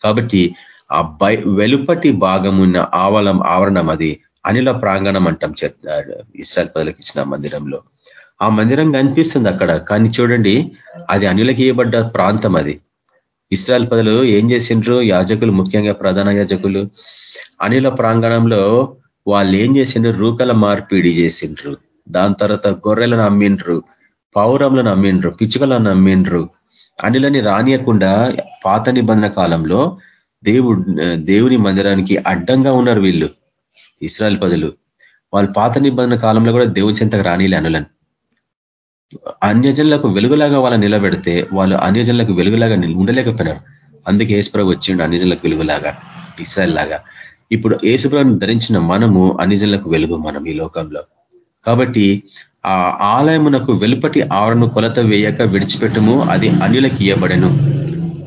కాబట్టి ఆ బై వెలుపటి భాగమున్న ఆవలం ఆవరణం అది అనిల ప్రాంగణం అంటాం ఇస్రాయల్ పదలకు ఇచ్చిన మందిరంలో. ఆ మందిరం కనిపిస్తుంది అక్కడ కానీ చూడండి అది అనిలకి ఇవ్వబడ్డ ప్రాంతం అది. ఇస్రాయల్ పదలు ఏం చేసిండ్రు? యాజకులు ముఖ్యంగా ప్రధాన యాజకులు. అనిల ప్రాంగణంలో వాళ్ళు ఏం చేసిండ్రు? రూకల మార్పిడి చేసిండ్రు. దాని తర్వాత గొర్రెలను అమ్మిండ్రు పౌరంలను అమ్మిండ్రు పిచ్చుకలను అమ్మిండ్రు అనిలని రానియకుండా పాత నిబంధన కాలంలో దేవుడు దేవుని మందిరానికి అడ్డంగా ఉన్నారు వీళ్ళు ఇస్రాయల్ పదులు వాళ్ళు పాత నిబంధన కాలంలో కూడా దేవుని చెంతకు రానిలే అనులను. అన్యజనులకు వెలుగులాగా వాళ్ళని నిలబెడితే వాళ్ళు అన్యజనులకు వెలుగులాగా ఉండలేకపోయినారు. అందుకే ఏసుప్రభు వచ్చిండు అన్యజనులకు వెలుగులాగా ఇస్రాయల్ లాగా. ఇప్పుడు ఏసుప్రభుని ధరించిన మనము అన్యజనులకు వెలుగు మనం ఈ లోకంలో. కాబట్టి ఆ ఆలయమునకు వెలుపటి ఆవరణను కొలత వేయక విడిచిపెట్టము అది అన్యులకు ఇయ్యబడను.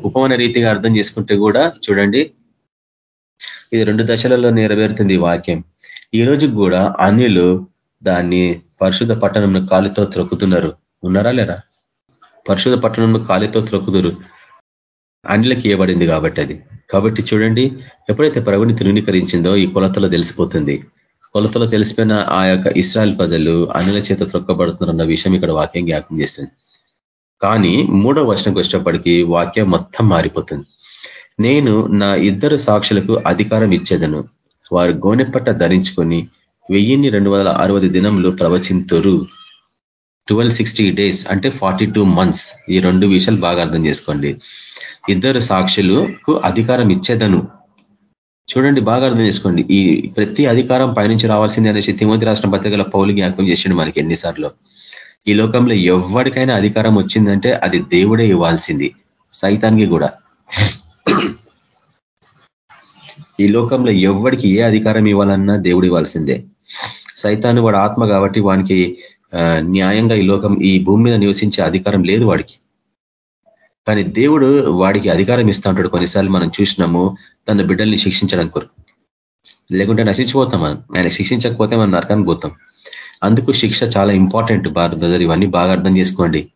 ఉపమాన రీతిగా అర్థం చేసుకుంటే కూడా చూడండి. ఇది రెండు దశలలో నెరవేరుతుంది వాక్యం. ఈ రోజు కూడా అన్యులు దాన్ని పరిశుద్ధ పట్టణంను కాలితో త్రొక్కుతున్నారు. ఉన్నారా లేరా? పరిశుద్ధ పట్టణంను కాలితో త్రొక్కుదురు. అన్యులకి ఇవ్వబడింది కాబట్టి అది. కాబట్టి చూడండి ఎప్పుడైతే ప్రభుని తృణీకరించిందో ఈ కొలతలో తెలిసిపోతుంది. కొలతలో తెలిసిపోయిన ఆ యొక్క ఇస్రాయల్ ప్రజలు అన్యుల చేత త్రొక్కబడుతున్నారన్న విషయం ఇక్కడ వాక్యం జ్ఞాపం చేస్తుంది. కానీ మూడో వచనంకి వచ్చేటప్పటికీ వాక్యం మొత్తం మారిపోతుంది. నేను నా ఇద్దరు సాక్షులకు అధికారం ఇచ్చేదను. వారు గోనెపట్ట ధరించుకొని వెయ్యిన్ని రెండు వందల అరవై దినంలో ప్రవచింతురు. ట్వెల్వ్ సిక్స్టీ డేస్ అంటే ఫార్టీ మంత్స్. ఈ రెండు విషయాలు బాగా అర్థం చేసుకోండి. ఇద్దరు సాక్షులకు అధికారం ఇచ్చేదను. చూడండి బాగా అర్థం చేసుకోండి. ఈ ప్రతి అధికారం పైనుంచి రావాల్సింది అనేసి తిమోతి రాష్ట్ర పత్రికల పౌలు జ్ఞాపకం చేసిండు మనకి ఎన్నిసార్లు. ఈ లోకంలో ఎవరికైనా అధికారం వచ్చిందంటే అది దేవుడే ఇవ్వాల్సింది. సైతానికి కూడా. ఈ లోకంలో ఎవరికి ఏ అధికారం ఇవ్వాలన్నా దేవుడు ఇవ్వాల్సిందే. సైతాన్ని వాడు ఆత్మ కాబట్టి వానికి న్యాయంగా ఈ లోకం ఈ భూమి మీద నివసించే అధికారం లేదు వాడికి. కానీ దేవుడు వాడికి అధికారం ఇస్తూ ఉంటాడు. కొన్నిసార్లు మనం చూసినాము తన బిడ్డల్ని శిక్షించడం కొరకు. లేకుంటే నశించిపోతాం మనం. ఆయన శిక్షించకపోతే మనం నరకానికి పోతాం. అందుకు శిక్ష చాలా ఇంపార్టెంట్ బ్రదర్. ఇవన్నీ బాగా అర్థం చేసుకోండి.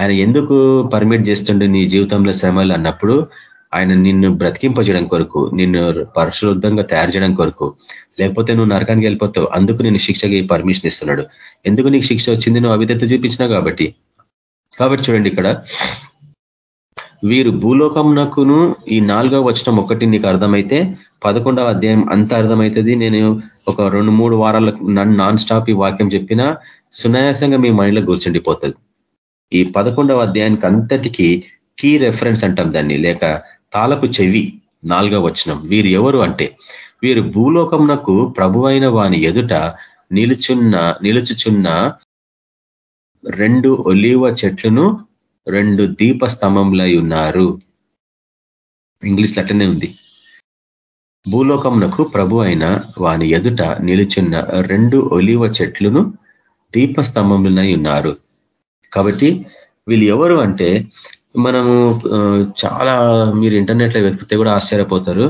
ఆయన ఎందుకు పర్మిట్ చేస్తుండే నీ జీవితంలో శ్రమలు అన్నప్పుడు ఆయన నిన్ను బ్రతికింపజేయడం కొరకు నిన్ను పరిశుద్ధంగా తయారు చేయడం కొరకు లేకపోతే నువ్వు నరకానికి వెళ్ళిపోతావు. అందుకు నేను శిక్షకి పర్మిషన్ ఇస్తున్నాడు. ఎందుకు నీకు శిక్ష వచ్చింది? నువ్వు అవిధత చూపించినా కాబట్టి. కాబట్టి చూడండి ఇక్కడ వీరు భూలోకంనకును ఈ నాలుగవ వచనం ఒకటి నీకు అర్థమైతే పదకొండవ అధ్యాయం అంత అర్థమవుతుంది నేను ఒక రెండు మూడు వారాలకు నన్ను నాన్ స్టాప్ ఈ వాక్యం చెప్పినా సునాయాసంగా మీ మైండ్లో కూర్చుండిపోతుంది ఈ పదకొండవ అధ్యాయానికి అంతటికీ కీ రెఫరెన్స్ అంటాం దాన్ని లేక తాలపు చెవి నాలుగవ వచనం. వీరు ఎవరు అంటే వీరు భూలోకమునకు ప్రభువైన వాని ఎదుట నిలుచున్న నిలుచుచున్న రెండు ఒలీవ చెట్లను రెండు దీప స్తంభంలై ఉన్నారు ఇంగ్లీష్లో అట్లనే ఉంది. భూలోకమునకు ప్రభు అయిన వాని ఎదుట నిలుచున్న రెండు ఒలివ చెట్లను దీపస్తంభములై ఉన్నారు. కాబట్టి వీళ్ళు ఎవరు అంటే మనము చాలా మీరు ఇంటర్నెట్లో వెతికితే కూడా ఆశ్చర్యపోతారు.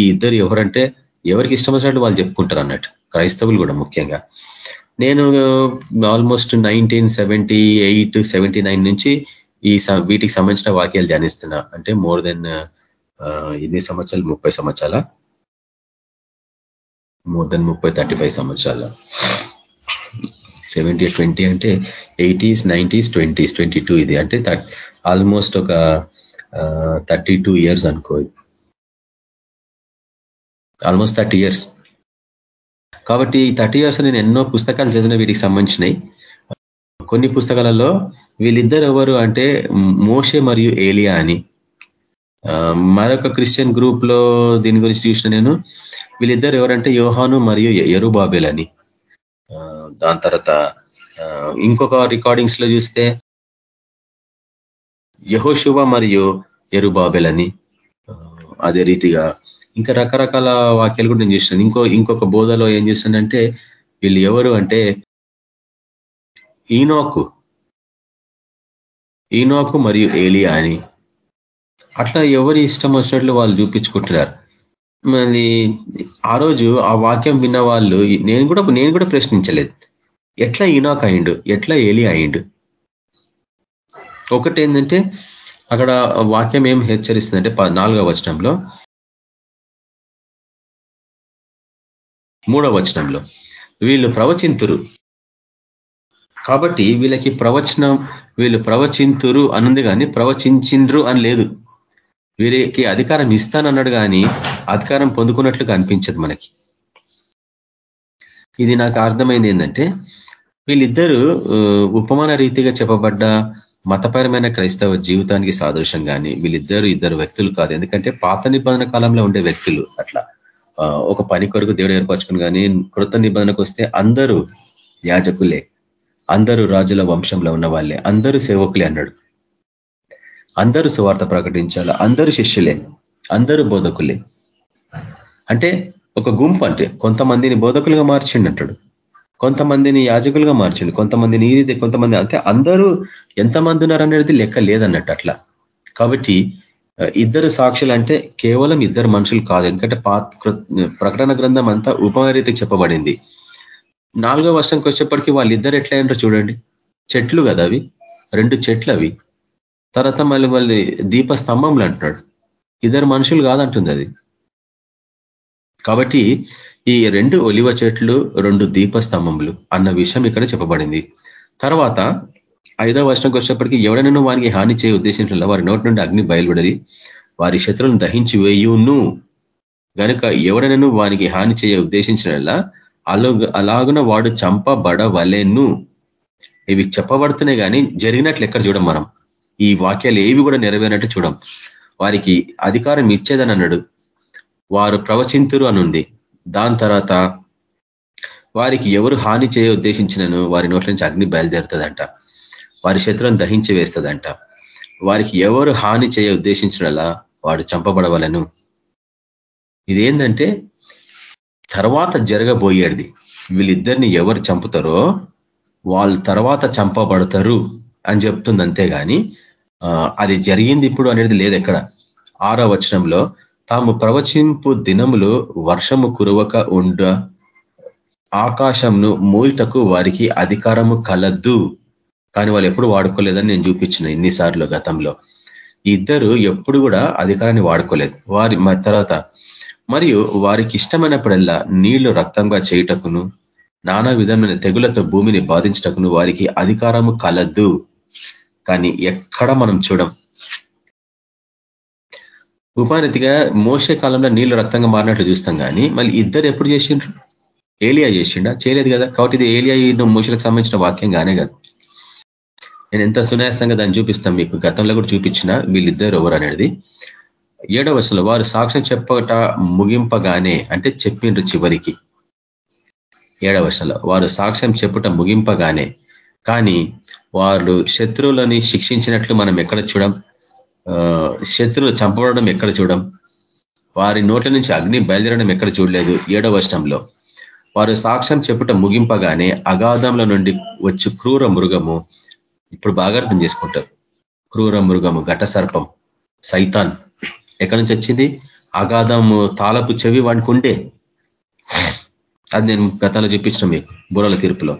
ఈ ఇద్దరు ఎవరంటే ఎవరికి ఇష్టం వచ్చినట్టు వాళ్ళు చెప్పుకుంటారు అన్నట్టు. క్రైస్తవులు కూడా ముఖ్యంగా. నేను almost nineteen seventy eight seventy nine నుంచి ఈ వీటికి సంబంధించిన వాక్యాలు ధ్యానిస్తున్నా. అంటే మోర్ దెన్ uh, uh, ఎన్ని సంవత్సరాలు? ముప్పై సంవత్సరాల? మోర్ దెన్ ముప్పై థర్టీ ఫైవ్ సంవత్సరాల? సెవెంటీ ట్వంటీ అంటే eighties nineties twenties twenty two ఇది. అంటే ఆల్మోస్ట్ ఒక థర్టీ టూ ఇయర్స్ అనుకో. ఆల్మోస్ట్ థర్టీ ఇయర్స్ కాబట్టి ఈ థర్టీ ఇయర్స్ నేను ఎన్నో పుస్తకాలు చదివిన వీటికి సంబంధించినవి కొన్ని పుస్తకాలలో వీళ్ళిద్దరు ఎవరు అంటే మోషే మరియు ఏలియా అని. మరొక క్రిస్టియన్ గ్రూప్లో దీని గురించి చూసిన నేను వీళ్ళిద్దరు ఎవరంటే యోహాను మరియు ఎరుబాబెల్ అని. దాని తర్వాత ఇంకొక రికార్డింగ్స్లో చూస్తే యహోశువ మరియు ఎరుబాబెల్ అని. అదే రీతిగా ఇంకా రకరకాల వాక్యాలు కూడా నేను చేసినాను ఇంకో ఇంకొక బోధలో ఏం చేశానంటే వీళ్ళు ఎవరు అంటే ఈనోకు. ఈనోకు మరియు ఏలియా అని అట్లా ఎవరి ఇష్టం వచ్చినట్లు వాళ్ళు చూపించుకుంటున్నారు. మరి ఆ రోజు ఆ వాక్యం విన్న వాళ్ళు నేను కూడా నేను కూడా ప్రశ్నించలేదు. ఎట్లా ఈనాక్ అయిండు? ఎట్లా ఏలి అయిండు? ఒకటి ఏంటంటే అక్కడ వాక్యం ఏం హెచ్చరిస్తుందంటే నాలుగవ వచనంలో మూడవ వచనంలో. వీళ్ళు ప్రవచింతురు. కాబట్టి వీళ్ళకి ప్రవచనం వీళ్ళు ప్రవచింతురు అనుంది కానీ ప్రవచించిండ్రు అని లేదు. వీరికి అధికారం ఇస్తానన్నాడు కానీ అధికారం పొందుకున్నట్లుగా అనిపించదు మనకి. ఇది నాకు అర్థమైంది ఏంటంటే వీళ్ళిద్దరూ ఉపమాన రీతిగా చెప్పబడ్డ మతపరమైన క్రైస్తవ జీవితానికి సాదృశ్యం కానీ వీళ్ళిద్దరు ఇద్దరు వ్యక్తులు కాదు. ఎందుకంటే పాత నిబంధన కాలంలో ఉండే వ్యక్తులు అట్లా. ఒక పని కొరకు దేవుడు ఏర్పరచుకుని కానీ కృత నిబంధనకు వస్తే అందరూ యాజకులే అందరూ రాజుల వంశంలో ఉన్న వాళ్ళే అందరూ సేవకులే అన్నాడు. అందరూ సువార్త ప్రకటించాలి అందరూ శిష్యులే అందరూ బోధకులే. అంటే ఒక గుంపు అంటే కొంతమందిని బోధకులుగా మార్చిండి అంటాడు కొంతమందిని యాజకులుగా మార్చిండు కొంతమందిని ఈ రీతి కొంతమంది అంటే అందరూ ఎంతమంది ఉన్నారనేది లెక్క లేదన్నట్టు అట్లా. కాబట్టి ఇద్దరు సాక్షులు అంటే కేవలం ఇద్దరు మనుషులు కాదు. ఎందుకంటే ప్రకటన గ్రంథం అంతా ఉపమరీతికి చెప్పబడింది. నాలుగో వర్షంకి వచ్చేప్పటికీ వాళ్ళిద్దరు ఎట్లా చూడండి. చెట్లు కదా అవి? రెండు చెట్లు అవి. తర్వాత మళ్ళీ మళ్ళీ దీప స్తంభంలు అంటున్నాడు. ఇద్దరు మనుషులు కాదంటుంది అది. కాబట్టి ఈ రెండు ఒలివ చెట్లు రెండు దీపస్తంభములు అన్న విషయం ఇక్కడ చెప్పబడింది. తర్వాత ఐదవ వర్షంకి వచ్చేప్పటికీ ఎవడనను వారికి హాని చేయ ఉద్దేశించిన వారి నోటి నుండి అగ్ని బయలుపడది. వారి శత్రులను దహించి వేయును. గనుక ఎవడనను వానికి హాని చేయ ఉద్దేశించిన అలాగున వాడు చంపబడవలెను. ఇవి చెప్పబడుతున్నాయి కానీ జరిగినట్లు ఎక్కడ చూడం మనం? ఈ వాక్యాలు ఏవి కూడా నెరవేరినట్టు చూడం. వారికి అధికారం ఇచ్చేదని అన్నాడు. వారు ప్రవచింతురు అనుంది. దాని తర్వాత వారికి ఎవరు హాని చేయ ఉద్దేశించినను వారి నోట్ల నుంచి అగ్ని బయలుదేరుతుందంట. వారి శత్రువును దహించి వేస్తుందంట. వారికి ఎవరు హాని చేయ ఉద్దేశించడలా వాడు చంపబడవలను. ఇదేంటంటే తర్వాత జరగబోయేది. వీళ్ళిద్దరిని ఎవరు చంపుతారో వాళ్ళు తర్వాత చంపబడతారు అని చెప్తుంది అంతేగాని అది జరిగింది ఇప్పుడు అనేది లేదు ఎక్కడ. ఆరో వచనంలో తాము ప్రవచింపు దినములు వర్షము కురవక ఉండ ఆకాశంను మూయటకు వారికి అధికారము కలద్దు కానీ వాళ్ళు ఎప్పుడు వాడుకోలేదని నేను చూపించిన ఇన్నిసార్లు గతంలో. ఇద్దరు ఎప్పుడు కూడా అధికారాన్ని వాడుకోలేదు. వారి తర్వాత మరియు వారికి ఇష్టమైనప్పుడల్లా నీళ్ళు రక్తంగా చేయుటకును నానా విధమైన తెగులతో భూమిని బాధించటకును వారికి అధికారము కలద్దు కానీ ఎక్కడ మనం చూడం? ఉపానతిగా మోసే కాలంలో నీళ్ళు రక్తంగా మారినట్లు చూస్తాం కానీ మళ్ళీ ఇద్దరు ఎప్పుడు చేసిండ్రు? ఏలియా చేసిండా? చేయలేదు కదా. కాబట్టి ఇది ఏలియా మోసలకు సంబంధించిన వాక్యం కానే కాదు. నేను ఎంత సునాయాసంగా దాన్ని చూపిస్తాం మీకు? గతంలో కూడా చూపించిన వీళ్ళిద్దరు ఎవరు అనేది. ఏడవ వర్షంలో వారు సాక్ష్యం చెప్పట ముగింపగానే అంటే చెప్పిండ్రు చివరికి. ఏడవ వర్షంలో వారు సాక్ష్యం చెప్పుట ముగింపగానే కానీ వాళ్ళు శత్రువులని శిక్షించినట్లు మనం ఎక్కడ చూడం? శత్రువులు చంపబడడం ఎక్కడ చూడం? వారి నోట్ల నుంచి అగ్ని బయలుదేరడం ఎక్కడ చూడలేదు? ఏడవ వర్షంలో వారు సాక్ష్యం చెప్పుట ముగింపగానే అగాధంలో నుండి వచ్చి క్రూర మృగము ఇప్పుడు బాగా అర్థం చేసుకుంటారు. క్రూర మృగము ఘట సర్పం సైతాన్. ఎక్కడి నుంచి వచ్చింది? అగాధము తాళపు చెవి వాడికి ఉండే అది నేను గతంలో చూపించిన మీకు బుర్రల తీర్పులో.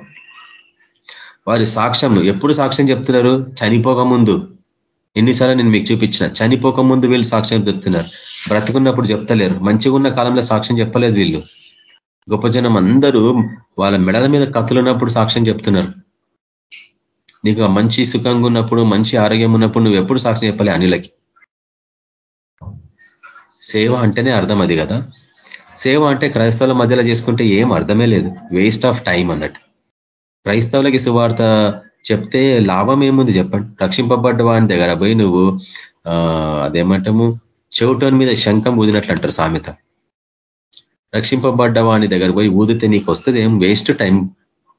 వారి సాక్ష్యం ఎప్పుడు సాక్ష్యం చెప్తున్నారు? చనిపోక ముందు. ఎన్నిసార్లు నేను మీకు చూపించిన చనిపోక ముందు వీళ్ళు సాక్ష్యం చెప్తున్నారు. బ్రతుకున్నప్పుడు చెప్తలేరు. మంచిగా ఉన్న కాలంలో సాక్ష్యం చెప్పలేదు వీళ్ళు. గొప్ప జనం అందరూ వాళ్ళ మెడల మీద కత్తులున్నప్పుడు సాక్ష్యం చెప్తున్నారు. నీకు మంచి సుఖంగా ఉన్నప్పుడు మంచి ఆరోగ్యం ఉన్నప్పుడు నువ్వు ఎప్పుడు సాక్ష్యం చెప్పాలి అనిలకి? సేవ అంటేనే అర్థం అది కదా. సేవ అంటే క్రైస్తవుల మధ్యలో చేసుకుంటే ఏం అర్థమే లేదు. వేస్ట్ ఆఫ్ టైం అన్నట్టు. క్రైస్తవులకి సువార్త చెప్తే లాభం ఏముంది చెప్పండి. రక్షింపబడ్డ వాని దగ్గర పోయి నువ్వు అదేమంటాము చెవుటోని మీద శంఖం ఊదినట్లు అంటారు సామెత. రక్షింపబడ్డ వాని దగ్గర పోయి ఊదితే నీకు వస్తుంది? ఏం వేస్ట్ టైం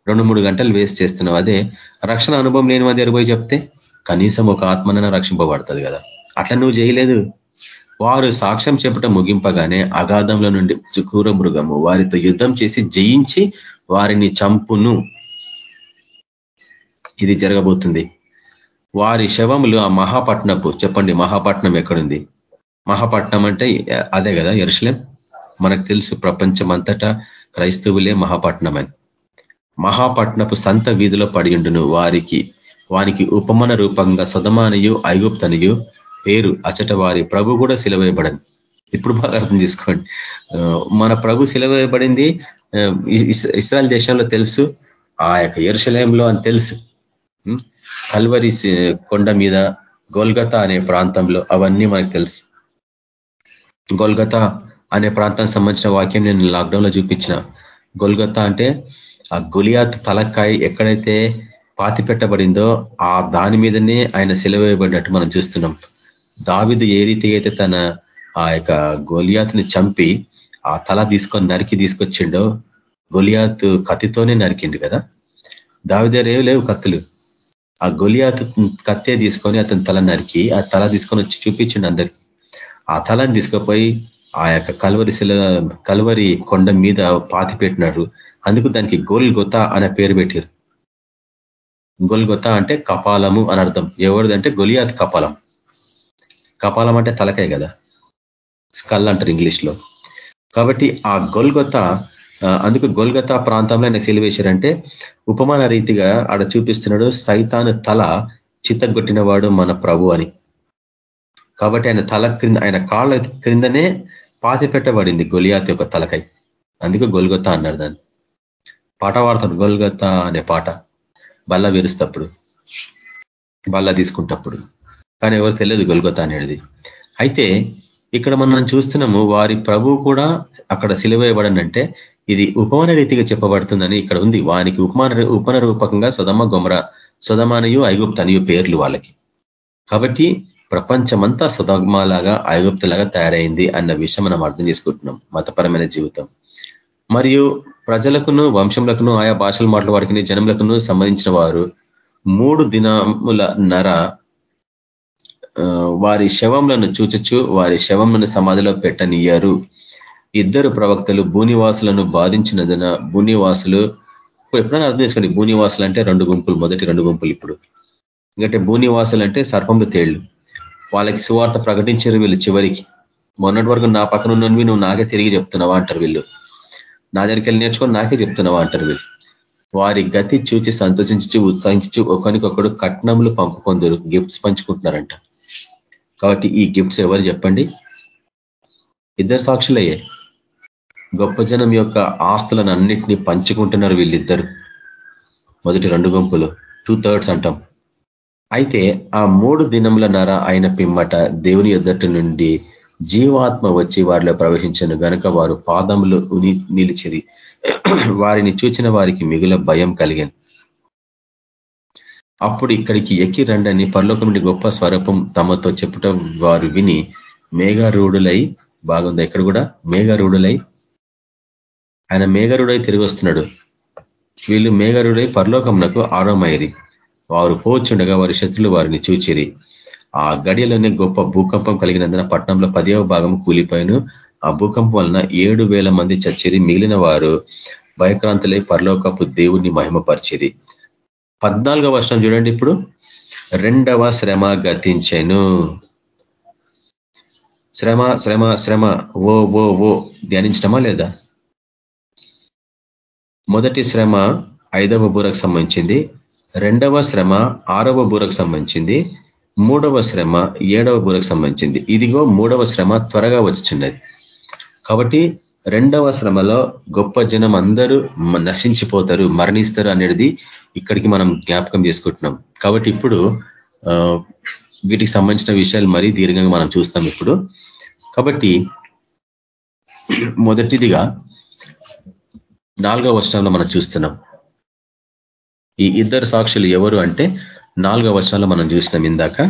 రెండు మూడు గంటలు వేస్ట్ చేస్తున్నావు. అదే రక్షణ అనుభవం లేని వారి దగ్గర పోయి చెప్తే కనీసం ఒక ఆత్మనైనా రక్షింపబడుతుంది కదా. అట్లా నువ్వు చేయలేదు. వారు సాక్ష్యం చెప్పటం ముగింపగానే అగాధంలో నుండి క్రూర మృగము వారితో యుద్ధం చేసి జయించి వారిని చంపును. ఇది జరగబోతుంది. వారి శవములు ఆ మహాపట్నపు చెప్పండి మహాపట్నం ఎక్కడుంది? మహాపట్నం అంటే అదే కదా ఎరుసలేం మనకు తెలుసు ప్రపంచం అంతటా క్రైస్తవులే మహాపట్నం అని మహాపట్నపు సంత వీధిలో పడియుండును. వారికి వానికి ఉపమన రూపంగా సుధమానియు ఐగుప్తనియు పేరు అచట వారి ప్రభు కూడా సిలవేయబడని. ఇప్పుడు బాగా అర్థం చేసుకోండి. మన ప్రభు సిలవేయబడింది ఇస్రాయల్ దేశంలో తెలుసు ఆ యొక్క ఎరుశలయంలో అని తెలుసు. కల్వరి కొండ మీద గోల్గత అనే ప్రాంతంలో అవన్నీ మనకు తెలుసు. గొల్గత అనే ప్రాంతానికి సంబంధించిన వాక్యం నేను లాక్డౌన్లో చూపించిన. గొల్గత అంటే ఆ గులియాత్ తలకాయ ఎక్కడైతే పాతి పెట్టబడిందో ఆ దాని మీదనే ఆయన సెలవేయబడినట్టు మనం చూస్తున్నాం. దావిదు ఏ రీతి అయితే తన ఆ యొక్క గొలియాత్ని చంపి ఆ తల తీసుకొని నరికి తీసుకొచ్చిండో గొలియాత్ కత్తితోనే నరికిండు కదా. దావిదారు ఏం లేవు కత్తులు. ఆ గొలియాత్ కత్తే తీసుకొని అతని తల నరికి ఆ తల తీసుకొని వచ్చి చూపించిండు అందరికి. ఆ తలని తీసుకుపోయి ఆ యొక్క కలువరి శిల కలువరి కొండ మీద పాతి పెట్టినాడు. అందుకు దానికి గొత అనే పేరు పెట్టారు. గొత అంటే కపాలము అని అర్థం. ఎవరిదంటే గొలియాత్ కపాలం. కపాలం అంటే తలకాయ కదా. స్కల్ అంటారు ఇంగ్లీష్లో కాబట్టి ఆ గొల్గొత అందుకు గొల్గొత ప్రాంతంలో ఆయన సెలివేశారంటే ఉపమాన రీతిగా ఆడ చూపిస్తున్నాడు సైతాను తల చిత్తగొట్టినవాడు మన ప్రభు అని. కాబట్టి ఆయన తల క్రింద ఆయన కాళ్ళ క్రిందనే పాతి పెట్టబడింది గొలియాత్ యొక్క తలకై. అందుకే గొల్గొత అన్నారు దాన్ని. పాట పాడతాడు గొల్గొత అనే పాట. బల్ల విరుస్తప్పుడు బల్ల తీసుకుంటప్పుడు. కానీ ఎవరు తెలియదు గొల్గొత అనేది అయితే ఇక్కడ మనం చూస్తున్నాము వారి ప్రభు కూడా అక్కడ సిలువేయబడనంటే ఇది ఉపమాన రీతిగా చెప్పబడుతుందని ఇక్కడ ఉంది. వానికి ఉపమాన ఉపమాన రూపకంగా సుధమ గుమర సుధమానయు ఐగుప్తనియు పేర్లు వాళ్ళకి. కాబట్టి ప్రపంచమంతా సుధమాలాగా ఐగుప్తులాగా తయారైంది అన్న విషయం మనం అర్థం చేసుకుంటున్నాం. మతపరమైన జీవితం. మరియు ప్రజలకును వంశంలకును ఆయా భాషలు మాటల వారికి జనములకును సంబంధించిన వారు మూడు దినముల నర వారి శవంలను చూచచ్చు వారి శవంలను సమాధిలో పెట్టనియ్యారు. ఇద్దరు ప్రవక్తలు భూనివాసులను బాధించినందున భూనివాసులు ఎప్పుడైనా అర్థం చేసుకోండి. భూనివాసులు అంటే రెండు గుంపులు మొదటి రెండు గుంపులు ఇప్పుడు. ఎందుకంటే భూనివాసులు అంటే సర్పంలు తేళ్ళు. వాళ్ళకి సువార్త ప్రకటించారు వీళ్ళు చివరికి. మొన్నటి వరకు నా పక్కన ఉన్నవి నువ్వు నాకే తిరిగి చెప్తున్నావా అంటారు వీళ్ళు. నా దగ్గరికి వెళ్ళి నేర్చుకొని నాకే చెప్తున్నావా అంటారు వీళ్ళు. వారి గతి చూచి సంతోషించి ఉత్సాహించి ఒకరికొకడు కట్నములు పంపుకొందరు. గిఫ్ట్స్ పంచుకుంటున్నారంట. కాబట్టి ఈ గిఫ్ట్స్ ఎవరు చెప్పండి? ఇద్దరు సాక్షులయ్యే. గొప్ప జనం యొక్క ఆస్తులను అన్నిటినీ పంచుకుంటున్నారు వీళ్ళిద్దరు. మొదటి రెండు గుంపులు. టూ థర్డ్స్ అంటాం. అయితే ఆ మూడు దినముల నర అయిన పిమ్మట దేవుని ఎద్దటి నుండి జీవాత్మ వచ్చి వారిలో ప్రవేశించను. గనుక వారు పాదములు ఉని నిలిచిరి. వారిని చూచిన వారికి మిగుల భయం కలిగాను. అప్పుడు ఇక్కడికి ఎక్కి రండని పరలోకం నుండి గొప్ప స్వరూపం తమతో చెప్పుట వారు విని మేఘారూఢులై బాగుంది? ఇక్కడ కూడా? మేఘారూఢులై. ఆయన మేఘరుడై తిరిగి వస్తున్నాడు. వీళ్ళు మేఘరుడై పరలోకమునకు ఆరోమైరి వారు పోచుండగా వారి శత్రులు వారిని చూచిరి. ఆ గడియలోనే గొప్ప భూకంపం కలిగినందున పట్టణంలో పదివ భాగం కూలిపోయిను. ఆ భూకంపం వలన ఏడు మంది చచ్చిరి. మిగిలిన వారు భయక్రాంతులై పరలోకపు దేవుణ్ణి మహిమపరిచిరి. పద్నాలుగవ వర్షం చూడండి ఇప్పుడు. రెండవ శ్రమ గతించెను. శ్రమ శ్రమ శ్రమ. ఓ ఓ ఓ. ధ్యానించడమా లేదా? మొదటి శ్రమ ఐదవ బూరకు సంబంధించింది. రెండవ శ్రమ ఆరవ బూరకు సంబంధించింది మూడవ శ్రమ ఏడవ బూరకు సంబంధించింది. ఇదిగో మూడవ శ్రమ త్వరగా వచ్చిచున్నది. కాబట్టి రెండవ శ్రమలో గొప్ప జనం అందరూ నశించిపోతారు మరణిస్తారు అనేది ఇక్కడికి మనం జ్ఞాపకం చేసుకుంటున్నాం. కాబట్టి ఇప్పుడు వీటికి సంబంధించిన విషయాలు మరీ దీర్ఘంగా మనం చూస్తాం ఇప్పుడు. కాబట్టి మొదటిదిగా నాలుగవ వచనంలో మనం చూస్తున్నాం. ఈ ఇద్దరు సాక్షులు ఎవరు అంటే నాలుగవ వర్షాలు మనం చూసినాం ఇందాక.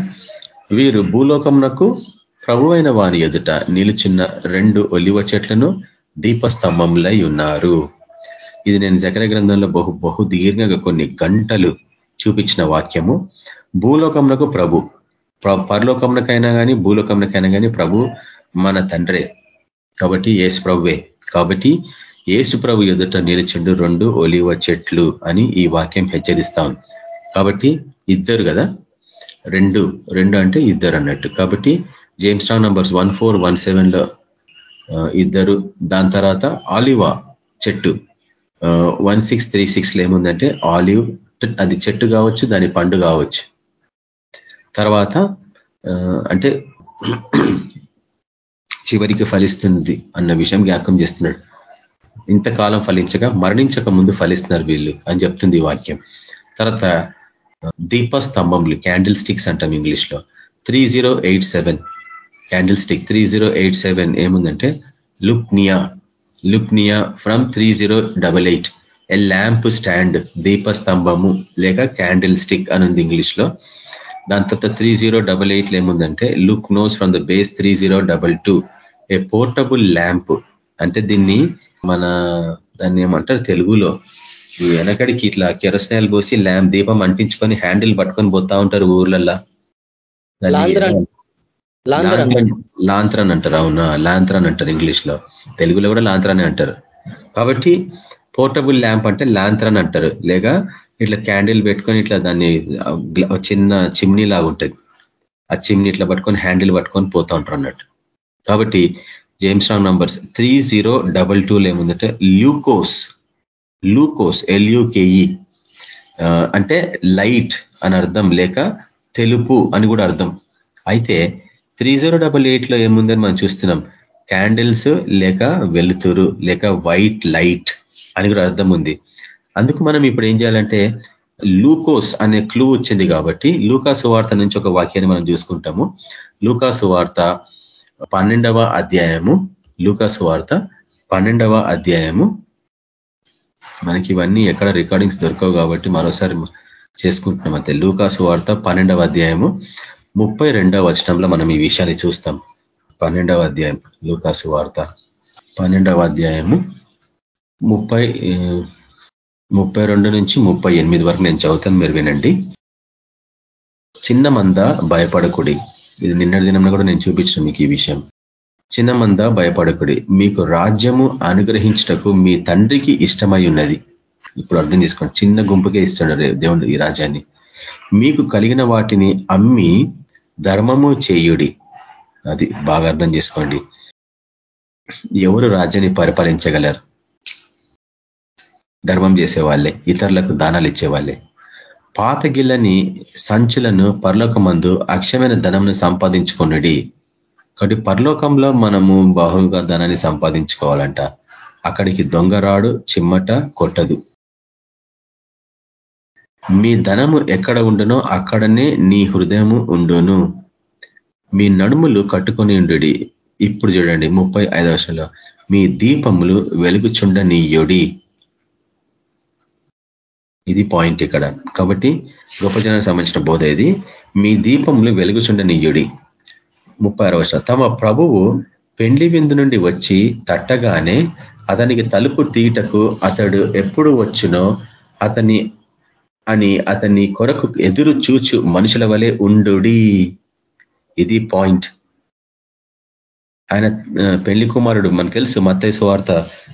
వీరు భూలోకమునకు ప్రభు అయిన వాని ఎదుట నిలుచున్న రెండు ఒలివ చెట్లను దీపస్తంభంలై ఉన్నారు. ఇది నేను జకర గ్రంథంలో బహు బహు దీర్ఘంగా కొన్ని గంటలు చూపించిన వాక్యము. భూలోకమునకు ప్రభు పరలోకమునకైనా కానీ భూలోకమునకైనా కానీ ప్రభు మన తండ్రే. కాబట్టి ఏసు ప్రభువే. కాబట్టి ఏసు ప్రభు ఎదుట నిలిచిండు రెండు ఒలివ చెట్లు అని ఈ వాక్యం హెచ్చరిస్తా కాబట్టి ఇద్దరు కదా? రెండు రెండు అంటే ఇద్దరు అన్నట్టు. కాబట్టి James Strong numbers one four one సెవెన్లో ఇద్దరు. దాని తర్వాత ఆలివా చెట్టు. వన్ సిక్స్ త్రీ సిక్స్లో ఏముందంటే ఆలివ్ అది చెట్టు కావచ్చు దాని పండు కావచ్చు. తర్వాత అంటే చివరికి ఫలిస్తుంది అన్న విషయం జ్ఞాపకం చేస్తున్నాడు. ఇంతకాలం ఫలించగా మరణించక ముందు ఫలిస్తున్నారు వీళ్ళు అని చెప్తుంది వాక్యం. తర్వాత దీపస్తంభంలు క్యాండిల్ స్టిక్స్ అంటాం ఇంగ్లీష్లో three zero eight seven. Candle stick three zero eight seven ఏముందంటే లుక్నియా. లుక్నియా from three zero double eight. A lamp stand దీపస్తంభము లేక క్యాండిల్ స్టిక్ అని ఉంది ఇంగ్లీష్లో దాని తర్వాత త్రీ జీరో డబల్ ఎయిట్ ఏముందంటే లుక్ nose from the base three zero double two. A portable lamp అంటే దీన్ని మన దాన్ని ఏమంటారు తెలుగులో. ఈ వెనకడికి ఇట్లా కెరసనాయలు పోసి ల్యాంప్ దీపం అంటించుకొని హ్యాండిల్ పట్టుకొని పోతా ఉంటారు ఊర్లల్లా. లాంత్రన్. అంటారు. అవునా? లాంత్రన్ అంటారు ఇంగ్లీష్లో తెలుగులో కూడా లాంత్రనే అంటారు. కాబట్టి పోర్టబుల్ ల్యాంప్ అంటే లాంత్రన్ అంటారు. లేక ఇట్లా క్యాండిల్ పెట్టుకొని ఇట్లా దాన్ని చిన్న చిమ్నీ లాగా ఉంటుంది. ఆ చిమ్నీ ఇట్లా పట్టుకొని హ్యాండిల్ పట్టుకొని పోతా ఉంటారు అన్నట్టు. కాబట్టి James wrong numbers three zero double tool ఏముందంటే ల్యూకోస్ లూకోస్ ఎల్యూకేఈ అంటే లైట్ అని అర్థం లేక తెలుపు అని కూడా అర్థం. అయితే త్రీ జీరో డబల్ ఎయిట్లో ఏముందని మనం చూస్తున్నాం. క్యాండిల్స్ లేక వెలుతురు లేక వైట్ లైట్ అని కూడా అర్థం ఉంది. అందుకు మనం ఇప్పుడు ఏం చేయాలంటే లూకోస్ అనే క్లూ వచ్చింది కాబట్టి లూకాసు వార్త నుంచి ఒక వాక్యాన్ని మనం చూసుకుంటాము. లూకాసు వార్త పన్నెండవ అధ్యాయము లూకాసు వార్త పన్నెండవ అధ్యాయము. మనకి ఇవన్నీ ఎక్కడ రికార్డింగ్స్ దొరకవు కాబట్టి మరోసారి చేసుకుంటున్నాం అంతే. లూకాసు వార్త పన్నెండవ అధ్యాయము. ముప్పై రెండవ వచనంలో మనం ఈ విషయాన్ని చూస్తాం. పన్నెండవ అధ్యాయం లూకాసు వార్త పన్నెండవ అధ్యాయము. ముప్పై ముప్పై రెండు నుంచి ముప్పై ఎనిమిది వరకు నేను చదువుతాను మీరు వినండి. చిన్న మంద భయపడకుడి. ఇది నిన్నటి దినంలో కూడా నేను చూపించిన మీకు ఈ విషయం. చిన్న మంద భయపడకుడి. మీకు రాజ్యము అనుగ్రహించటకు మీ తండ్రికి ఇష్టమై ఉన్నది. ఇప్పుడు అర్థం చేసుకోండి. చిన్న గుంపుకే ఇస్తాడు దేవుడు ఈ రాజ్యాన్ని. మీకు కలిగిన వాటిని అమ్మి ధర్మము చేయుడి. అది బాగా అర్థం చేసుకోండి. ఎవరు రాజ్యాన్ని పరిపాలించగలరు? ధర్మం చేసేవాళ్ళే ఇతరులకు దానాలు ఇచ్చేవాళ్ళే. పాత గిల్లని సంచులను పరలోకమందు అక్షమైన ధనంను సంపాదించుకున్నది కాబట్టి పరలోకంలో మనము బహుగా ధనాన్ని సంపాదించుకోవాలంట. అక్కడికి దొంగరాడు చిమ్మట కొట్టదు. మీ ధనము ఎక్కడ ఉండునో అక్కడనే నీ హృదయము ఉండును. మీ నడుములు కట్టుకొని ఉండు ఇప్పుడు చూడండి ముప్పై ఐదు వర్షంలో మీ దీపములు వెలుగుచుండనీయుడి ఇది పాయింట్ ఇక్కడ. కాబట్టి గొప్ప జనానికి సంబంధించిన బోధ ఇది. మీ దీపములు వెలుగుచుండ నీయుడి. ముప్పై ఆరో తమ ప్రభువు పెండ్లి విందు నుండి వచ్చి తట్టగానే అతనికి తలుపు తీయటకు అతడు ఎప్పుడు వచ్చునో అతని అని అతని కొరకు ఎదురు చూచు మనుషుల వలె ఉండు ఇది పాయింట్. ఆయన పెళ్ళి కుమారుడు మనకు తెలుసు మత్తయ్య సువార్త